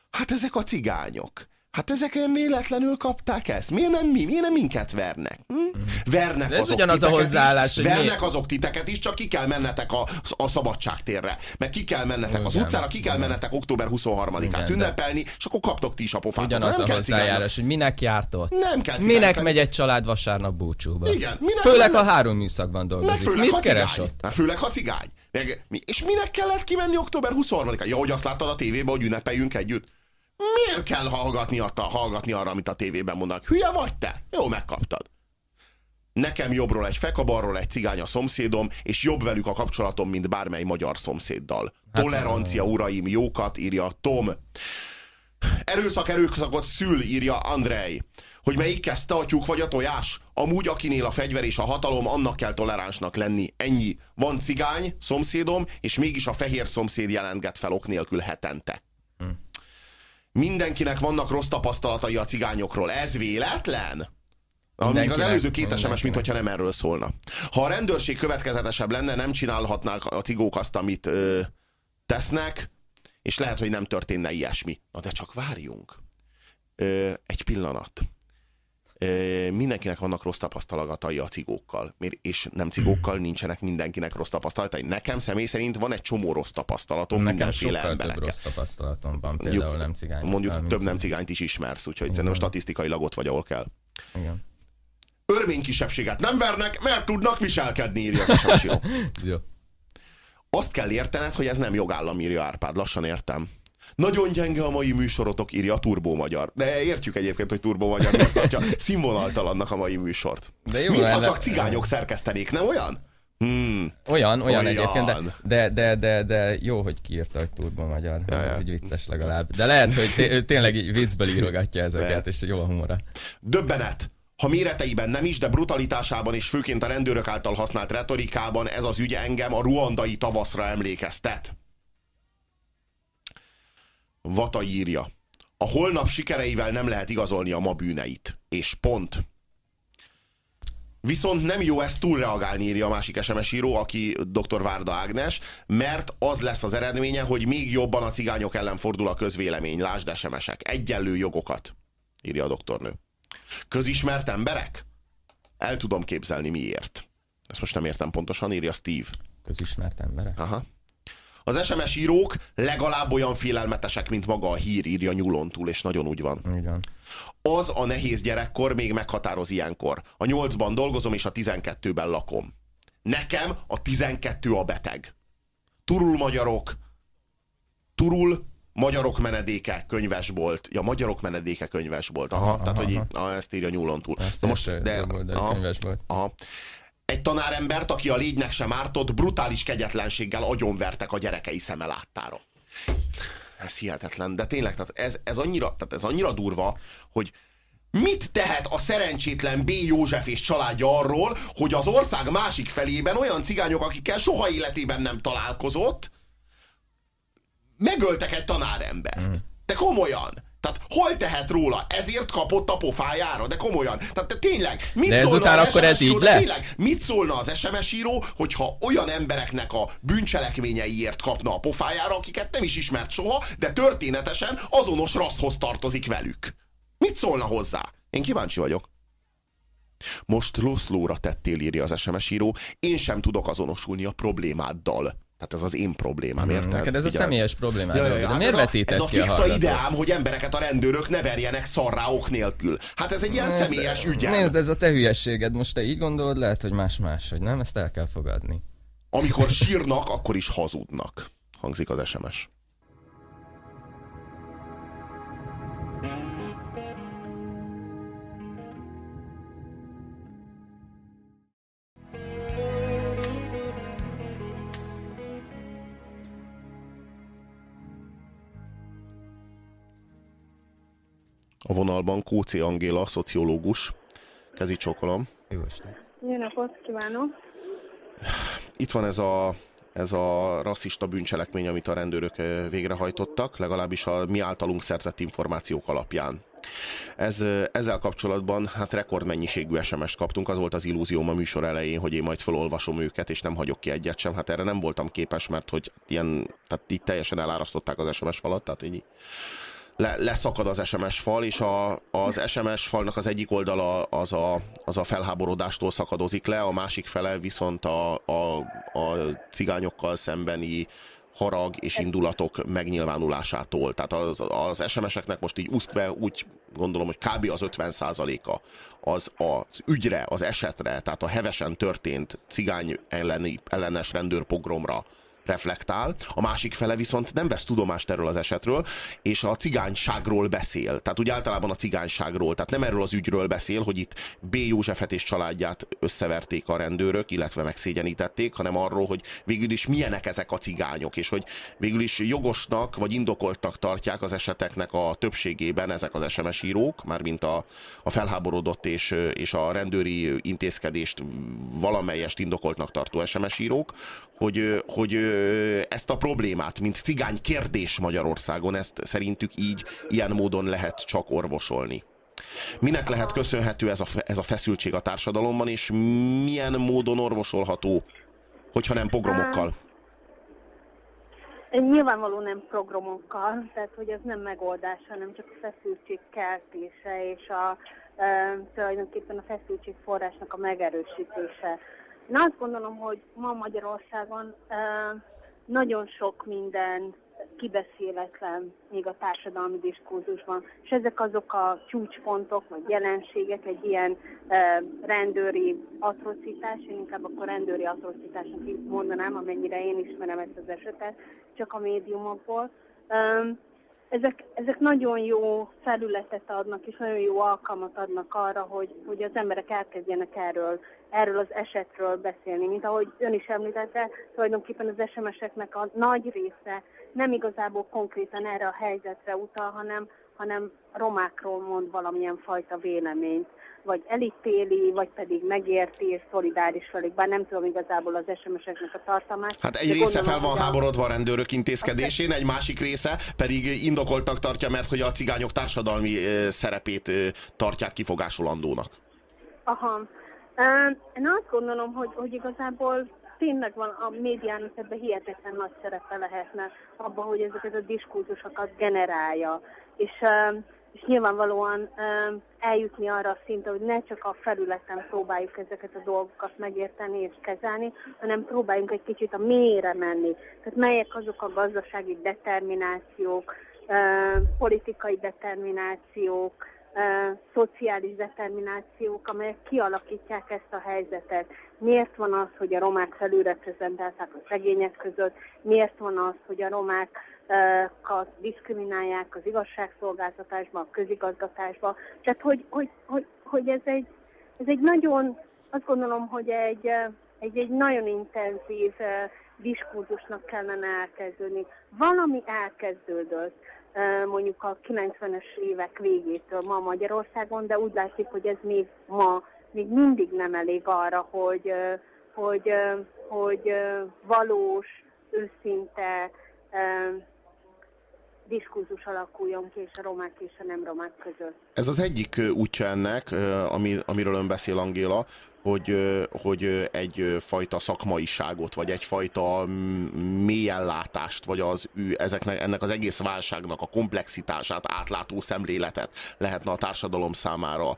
hát ezek a cigányok Hát ezek olyan véletlenül kapták ezt. Miért nem mi? Miért nem minket vernek? Hm? Vernek ez azok ugyanaz a hozzáállás, is, vernek azok titeket is, csak ki kell mennetek a, a szabadságtérre. Meg ki kell mennetek az utcára, ki kell mennetek október 23-át ünnepelni, és akkor kaptok ti is a pofát. Ugyanaz nem a hozzájárás, hogy minek járt ott. Nem kell Minek megy egy család vasárnap búcsúba? Igen. Minek főleg, ha három műszakban dolgozik. Mit ha keres ott? Főleg, ha cigány. Meg, és minek kellett kimenni október 23-án? Ja, hogy azt láttad a tévében, hogy ünnepeljünk együtt? Miért kell hallgatni, a, hallgatni arra, amit a tévében mondanak? Hülye vagy te? Jó, megkaptad. Nekem jobbról egy fekabarról egy cigány a szomszédom, és jobb velük a kapcsolatom, mint bármely magyar szomszéddal. Hát, Tolerancia, uraim, jókat, írja Tom. Erőszak erőszakot szül, írja Andrej. Hogy melyik kezdte a tyúk vagy a tojás? Amúgy akinél a fegyver és a hatalom, annak kell toleránsnak lenni. Ennyi. Van cigány, szomszédom, és mégis a fehér szomszéd jelentget fel ok nélkül hetente. Mindenkinek vannak rossz tapasztalatai a cigányokról. Ez véletlen? Amíg az előző két SMS, mintha nem erről szólna. Ha a rendőrség következetesebb lenne, nem csinálhatnák a cigók azt, amit ö, tesznek, és lehet, hogy nem történne ilyesmi. Na de csak várjunk. Ö, egy pillanat mindenkinek vannak rossz tapasztalatai a cigókkal, és nem cigókkal nincsenek mindenkinek rossz tapasztalatai. Nekem személy szerint van egy csomó rossz tapasztalatom Nekem sokkal több rossz tapasztalatom van, például mondjuk, nem cigány. Mondjuk több nem cigányt is ismersz, úgyhogy Igen. szerintem statisztikailag ott vagy, ahol kell. Igen. Örmény kisebbséget nem vernek, mert tudnak viselkedni, írja az Jó. Azt kell értened, hogy ez nem jogállam, írja Árpád. Lassan értem. Nagyon gyenge a mai műsorotok, írja a Turbó Magyar. De értjük egyébként, hogy Turbó Magyar miért tartja színvonaltalannak a mai műsort. De jó, Mintha csak cigányok szerkesztenék, nem olyan? Hmm. Olyan, olyan, olyan, egyébként, de, de, de, de, de jó, hogy kiírta, hogy Turbo Magyar. Ja, Ez ja. így vicces legalább. De lehet, hogy té- tényleg így viccből írogatja ezeket, lehet. és jó a humora. Döbbenet! Ha méreteiben nem is, de brutalitásában és főként a rendőrök által használt retorikában ez az ügy engem a ruandai tavaszra emlékeztet. Vata írja. A holnap sikereivel nem lehet igazolni a ma bűneit. És pont. Viszont nem jó ezt túlreagálni, írja a másik SMS író, aki dr. Várda Ágnes, mert az lesz az eredménye, hogy még jobban a cigányok ellen fordul a közvélemény. Lásd SMS-ek. Egyenlő jogokat, írja a doktornő. Közismert emberek? El tudom képzelni miért. Ezt most nem értem pontosan, írja Steve. Közismert emberek? Aha. Az SMS írók legalább olyan félelmetesek, mint maga a hír, írja nyulontúl, és nagyon úgy van. Igen. Az a nehéz gyerekkor még meghatároz ilyenkor. A nyolcban dolgozom, és a tizenkettőben lakom. Nekem a tizenkettő a beteg. Turul magyarok, turul magyarok menedéke könyvesbolt. Ja, magyarok menedéke könyvesbolt. Aha, aha tehát, aha, hogy aha. ezt írja nyúlon túl. Ezt most, de, aha, aha, egy tanárembert, aki a légynek sem ártott, brutális kegyetlenséggel agyonvertek a gyerekei szeme láttára. Ez hihetetlen, de tényleg, tehát ez, ez, annyira, tehát ez annyira durva, hogy Mit tehet a szerencsétlen B. József és családja arról, hogy az ország másik felében olyan cigányok, akikkel soha életében nem találkozott, megöltek egy tanárembert. Mm. De komolyan. Tehát hol tehet róla? Ezért kapott a pofájára? De komolyan. Tehát de tényleg, mit de ezután akkor ez így lesz? Tényleg, mit szólna az SMS író, hogyha olyan embereknek a bűncselekményeiért kapna a pofájára, akiket nem is ismert soha, de történetesen azonos rasszhoz tartozik velük? Mit szólna hozzá? Én kíváncsi vagyok. Most Loszlóra tettél, írja az SMS író. Én sem tudok azonosulni a problémáddal. Tehát ez az én problémám, érted? Neked ez a személyes problémám. Ja, ja, ja, hát miért Ez a, ez a fixa ideám, hogy embereket a rendőrök ne verjenek szarrá ok nélkül. Hát ez egy ilyen nézd, személyes ügyem. Nézd, ez a te hülyességed. Most te így gondolod, lehet, hogy más-más, hogy nem? Ezt el kell fogadni. Amikor sírnak, akkor is hazudnak. Hangzik az SMS. A vonalban Kóci Angéla, szociológus. Kezi csókolom. Jó estét. Jó napot kívánok. Itt van ez a, ez a rasszista bűncselekmény, amit a rendőrök végrehajtottak, legalábbis a mi általunk szerzett információk alapján. Ez, ezzel kapcsolatban hát rekordmennyiségű SMS-t kaptunk, az volt az illúzióm a műsor elején, hogy én majd felolvasom őket, és nem hagyok ki egyet sem. Hát erre nem voltam képes, mert hogy ilyen, tehát itt teljesen elárasztották az SMS falat, tehát így le, leszakad az SMS fal, és a, az SMS falnak az egyik oldala az a, az a felháborodástól szakadozik le, a másik fele viszont a, a, a cigányokkal szembeni harag és indulatok megnyilvánulásától. Tehát az, az SMS-eknek most így úszkve úgy gondolom, hogy kb. az 50%-a az az ügyre, az esetre, tehát a hevesen történt cigány elleni, ellenes rendőrpogromra reflektál, a másik fele viszont nem vesz tudomást erről az esetről, és a cigányságról beszél. Tehát úgy általában a cigányságról, tehát nem erről az ügyről beszél, hogy itt B. Józsefet és családját összeverték a rendőrök, illetve megszégyenítették, hanem arról, hogy végül is milyenek ezek a cigányok, és hogy végül is jogosnak vagy indokoltnak tartják az eseteknek a többségében ezek az SMS írók, mármint a, a felháborodott és, és a rendőri intézkedést valamelyest indokoltnak tartó SMS írók, hogy, hogy ezt a problémát, mint cigány kérdés Magyarországon, ezt szerintük így, ilyen módon lehet csak orvosolni. Minek lehet köszönhető ez a, ez a feszültség a társadalomban, és milyen módon orvosolható, hogyha nem pogromokkal? Nyilvánvaló nem programokkal, tehát hogy ez nem megoldás, hanem csak a feszültség keltése és a, e, tulajdonképpen a feszültség forrásnak a megerősítése. Én azt gondolom, hogy ma Magyarországon nagyon sok minden kibeszéletlen még a társadalmi diskurzusban, és ezek azok a csúcspontok, vagy jelenségek, egy ilyen e, rendőri atrocitás, én inkább akkor rendőri atrocitásnak mondanám, amennyire én ismerem ezt az esetet, csak a médiumokból. E, ezek, ezek nagyon jó felületet adnak, és nagyon jó alkalmat adnak arra, hogy, hogy az emberek elkezdjenek erről, erről az esetről beszélni. Mint ahogy ön is említette, tulajdonképpen az SMS-eknek a nagy része nem igazából konkrétan erre a helyzetre utal, hanem, hanem romákról mond valamilyen fajta véleményt vagy elítéli, vagy pedig megérti és szolidáris velük, bár nem tudom igazából az SMS-eknek a tartalmát. Hát egy része fel van háborodva a rendőrök intézkedésén, egy másik része pedig indokoltak tartja, mert hogy a cigányok társadalmi szerepét tartják kifogásolandónak. Aha. Én azt gondolom, hogy, hogy igazából tényleg van a médiának ebben hihetetlen nagy szerepe lehetne abban, hogy ezeket a diskurzusokat generálja. És és nyilvánvalóan eljutni arra a szintre, hogy ne csak a felületen próbáljuk ezeket a dolgokat megérteni és kezelni, hanem próbáljunk egy kicsit a mélyre menni. Tehát melyek azok a gazdasági determinációk, politikai determinációk, szociális determinációk, amelyek kialakítják ezt a helyzetet. Miért van az, hogy a romák felülreprezentálták a szegények között? Miért van az, hogy a romák diszkriminálják az igazságszolgáltatásban, a közigazgatásban. Tehát, hogy, hogy, hogy, hogy ez, egy, ez egy nagyon, azt gondolom, hogy egy, egy, egy nagyon intenzív diskurzusnak kellene elkezdődni. Valami elkezdődött mondjuk a 90-es évek végétől ma Magyarországon, de úgy látszik, hogy ez még ma még mindig nem elég arra, hogy, hogy, hogy valós, őszinte diskurzus alakuljon ki és a romák és a nem romák között. Ez az egyik útja ennek, ami, amiről ön beszél, Angéla, hogy, hogy egyfajta szakmaiságot, vagy egyfajta mélyenlátást, vagy az ő, ezeknek, ennek az egész válságnak a komplexitását, átlátó szemléletet lehetne a társadalom számára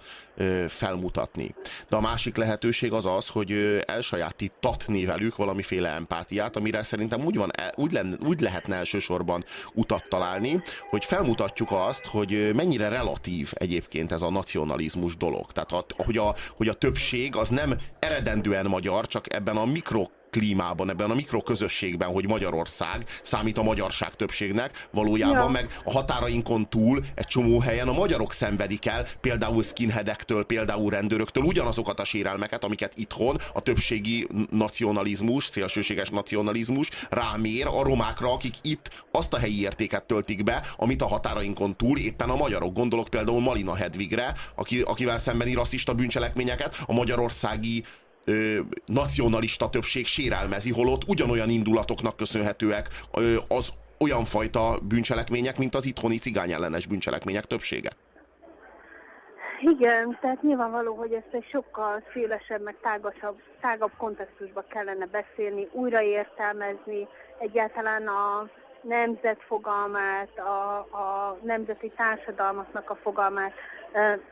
felmutatni. De a másik lehetőség az az, hogy elsajátítatni velük valamiféle empátiát, amire szerintem úgy, van, úgy, lenne, úgy lehetne elsősorban utat találni, hogy felmutatjuk azt, hogy mennyire relatív egyébként ez a nacionalizmus dolog. Tehát, hogy a, hogy a többség az nem eredendően magyar, csak ebben a mikro klímában, ebben a mikroközösségben, hogy Magyarország számít a magyarság többségnek, valójában ja. meg a határainkon túl egy csomó helyen a magyarok szenvedik el, például skinheadektől, például rendőröktől ugyanazokat a sérelmeket, amiket itthon a többségi nacionalizmus, szélsőséges nacionalizmus rámér a romákra, akik itt azt a helyi értéket töltik be, amit a határainkon túl éppen a magyarok. Gondolok például Malina Hedvigre, aki, akivel szembeni rasszista bűncselekményeket a magyarországi ö, nacionalista többség sérelmezi, holott ugyanolyan indulatoknak köszönhetőek ö, az olyan fajta bűncselekmények, mint az itthoni cigányellenes bűncselekmények többsége. Igen, tehát nyilvánvaló, hogy ezt egy sokkal szélesebb, meg tágasabb, tágabb kontextusba kellene beszélni, újraértelmezni egyáltalán a nemzet fogalmát, a, a nemzeti társadalmaknak a fogalmát,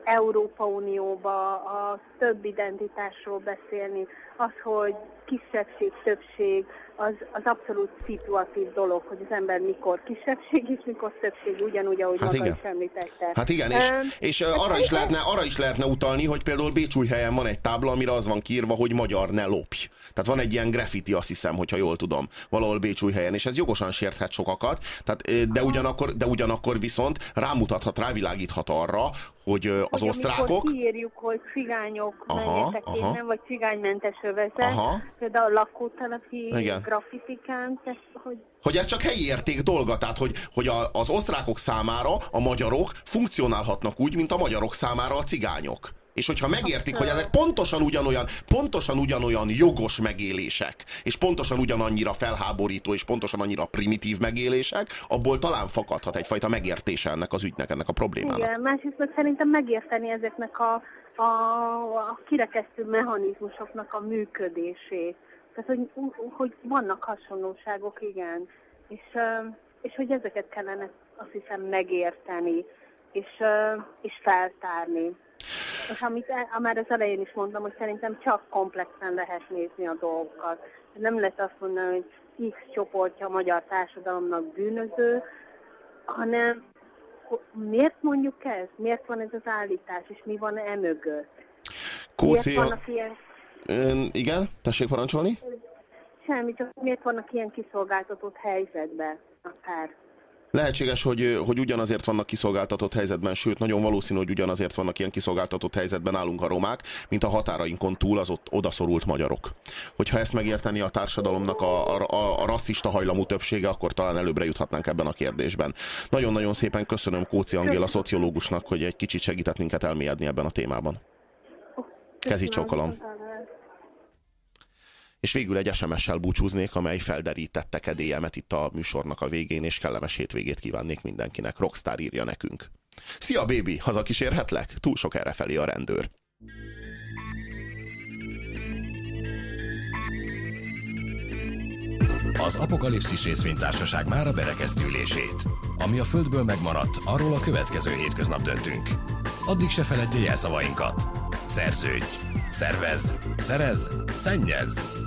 Európa Unióba, a több identitásról beszélni, az, hogy kisebbség, többség, az, az abszolút szituatív dolog, hogy az ember mikor kisebbség és mikor többség, ugyanúgy, ahogy hát maga igen. is említette. Hát igen, és, um, és arra, is lehetne, arra is lehetne utalni, hogy például helyen van egy tábla, amire az van kiírva, hogy magyar ne lopj. Tehát van egy ilyen graffiti, azt hiszem, hogyha jól tudom, valahol helyen, és ez jogosan sérthet sokakat, tehát, de, ugyanakkor, de ugyanakkor viszont rámutathat, rávilágíthat arra, hogy az hogy osztrákok... kiírjuk, hogy cigányok aha, aha. nem, vagy cigánymentes övezet, aha. például lakótelepi grafitikán, hogy hogy ez csak helyi érték dolga, tehát hogy, hogy a, az osztrákok számára a magyarok funkcionálhatnak úgy, mint a magyarok számára a cigányok. És hogyha megértik, hogy ezek pontosan ugyanolyan, pontosan ugyanolyan jogos megélések, és pontosan ugyanannyira felháborító, és pontosan annyira primitív megélések, abból talán fakadhat egyfajta megértése ennek az ügynek, ennek a problémának. Igen, másrészt meg szerintem megérteni ezeknek a, a, a kirekesztő mechanizmusoknak a működését. Tehát, hogy, hogy vannak hasonlóságok, igen. És, és hogy ezeket kellene azt hiszem megérteni, és, és feltárni. És amit el, már az elején is mondtam, hogy szerintem csak komplexen lehet nézni a dolgokat. Nem lehet azt mondani, hogy X csoportja a magyar társadalomnak bűnöző, hanem miért mondjuk ez? Miért van ez az állítás, és mi van e mögött? Kóci, miért vannak ilyen... Ön, igen, tessék parancsolni? Semmi, csak miért vannak ilyen kiszolgáltatott helyzetben akár? Lehetséges, hogy, hogy ugyanazért vannak kiszolgáltatott helyzetben, sőt, nagyon valószínű, hogy ugyanazért vannak ilyen kiszolgáltatott helyzetben állunk a romák, mint a határainkon túl az ott odaszorult magyarok. Hogyha ezt megérteni a társadalomnak a, a, a rasszista hajlamú többsége, akkor talán előbbre juthatnánk ebben a kérdésben. Nagyon-nagyon szépen köszönöm Kóci Angéla szociológusnak, hogy egy kicsit segített minket elmélyedni ebben a témában. Kezi csókolom és végül egy SMS-sel búcsúznék, amely felderítette kedélyemet itt a műsornak a végén, és kellemes hétvégét kívánnék mindenkinek. Rockstar írja nekünk. Szia, baby! Hazakísérhetlek? Túl sok felé a rendőr. Az Apokalipszis részvénytársaság már a berekeztülését. Ami a Földből megmaradt, arról a következő hétköznap döntünk. Addig se feledje jelszavainkat. Szerződj! Szervez! Szerez! Szennyez!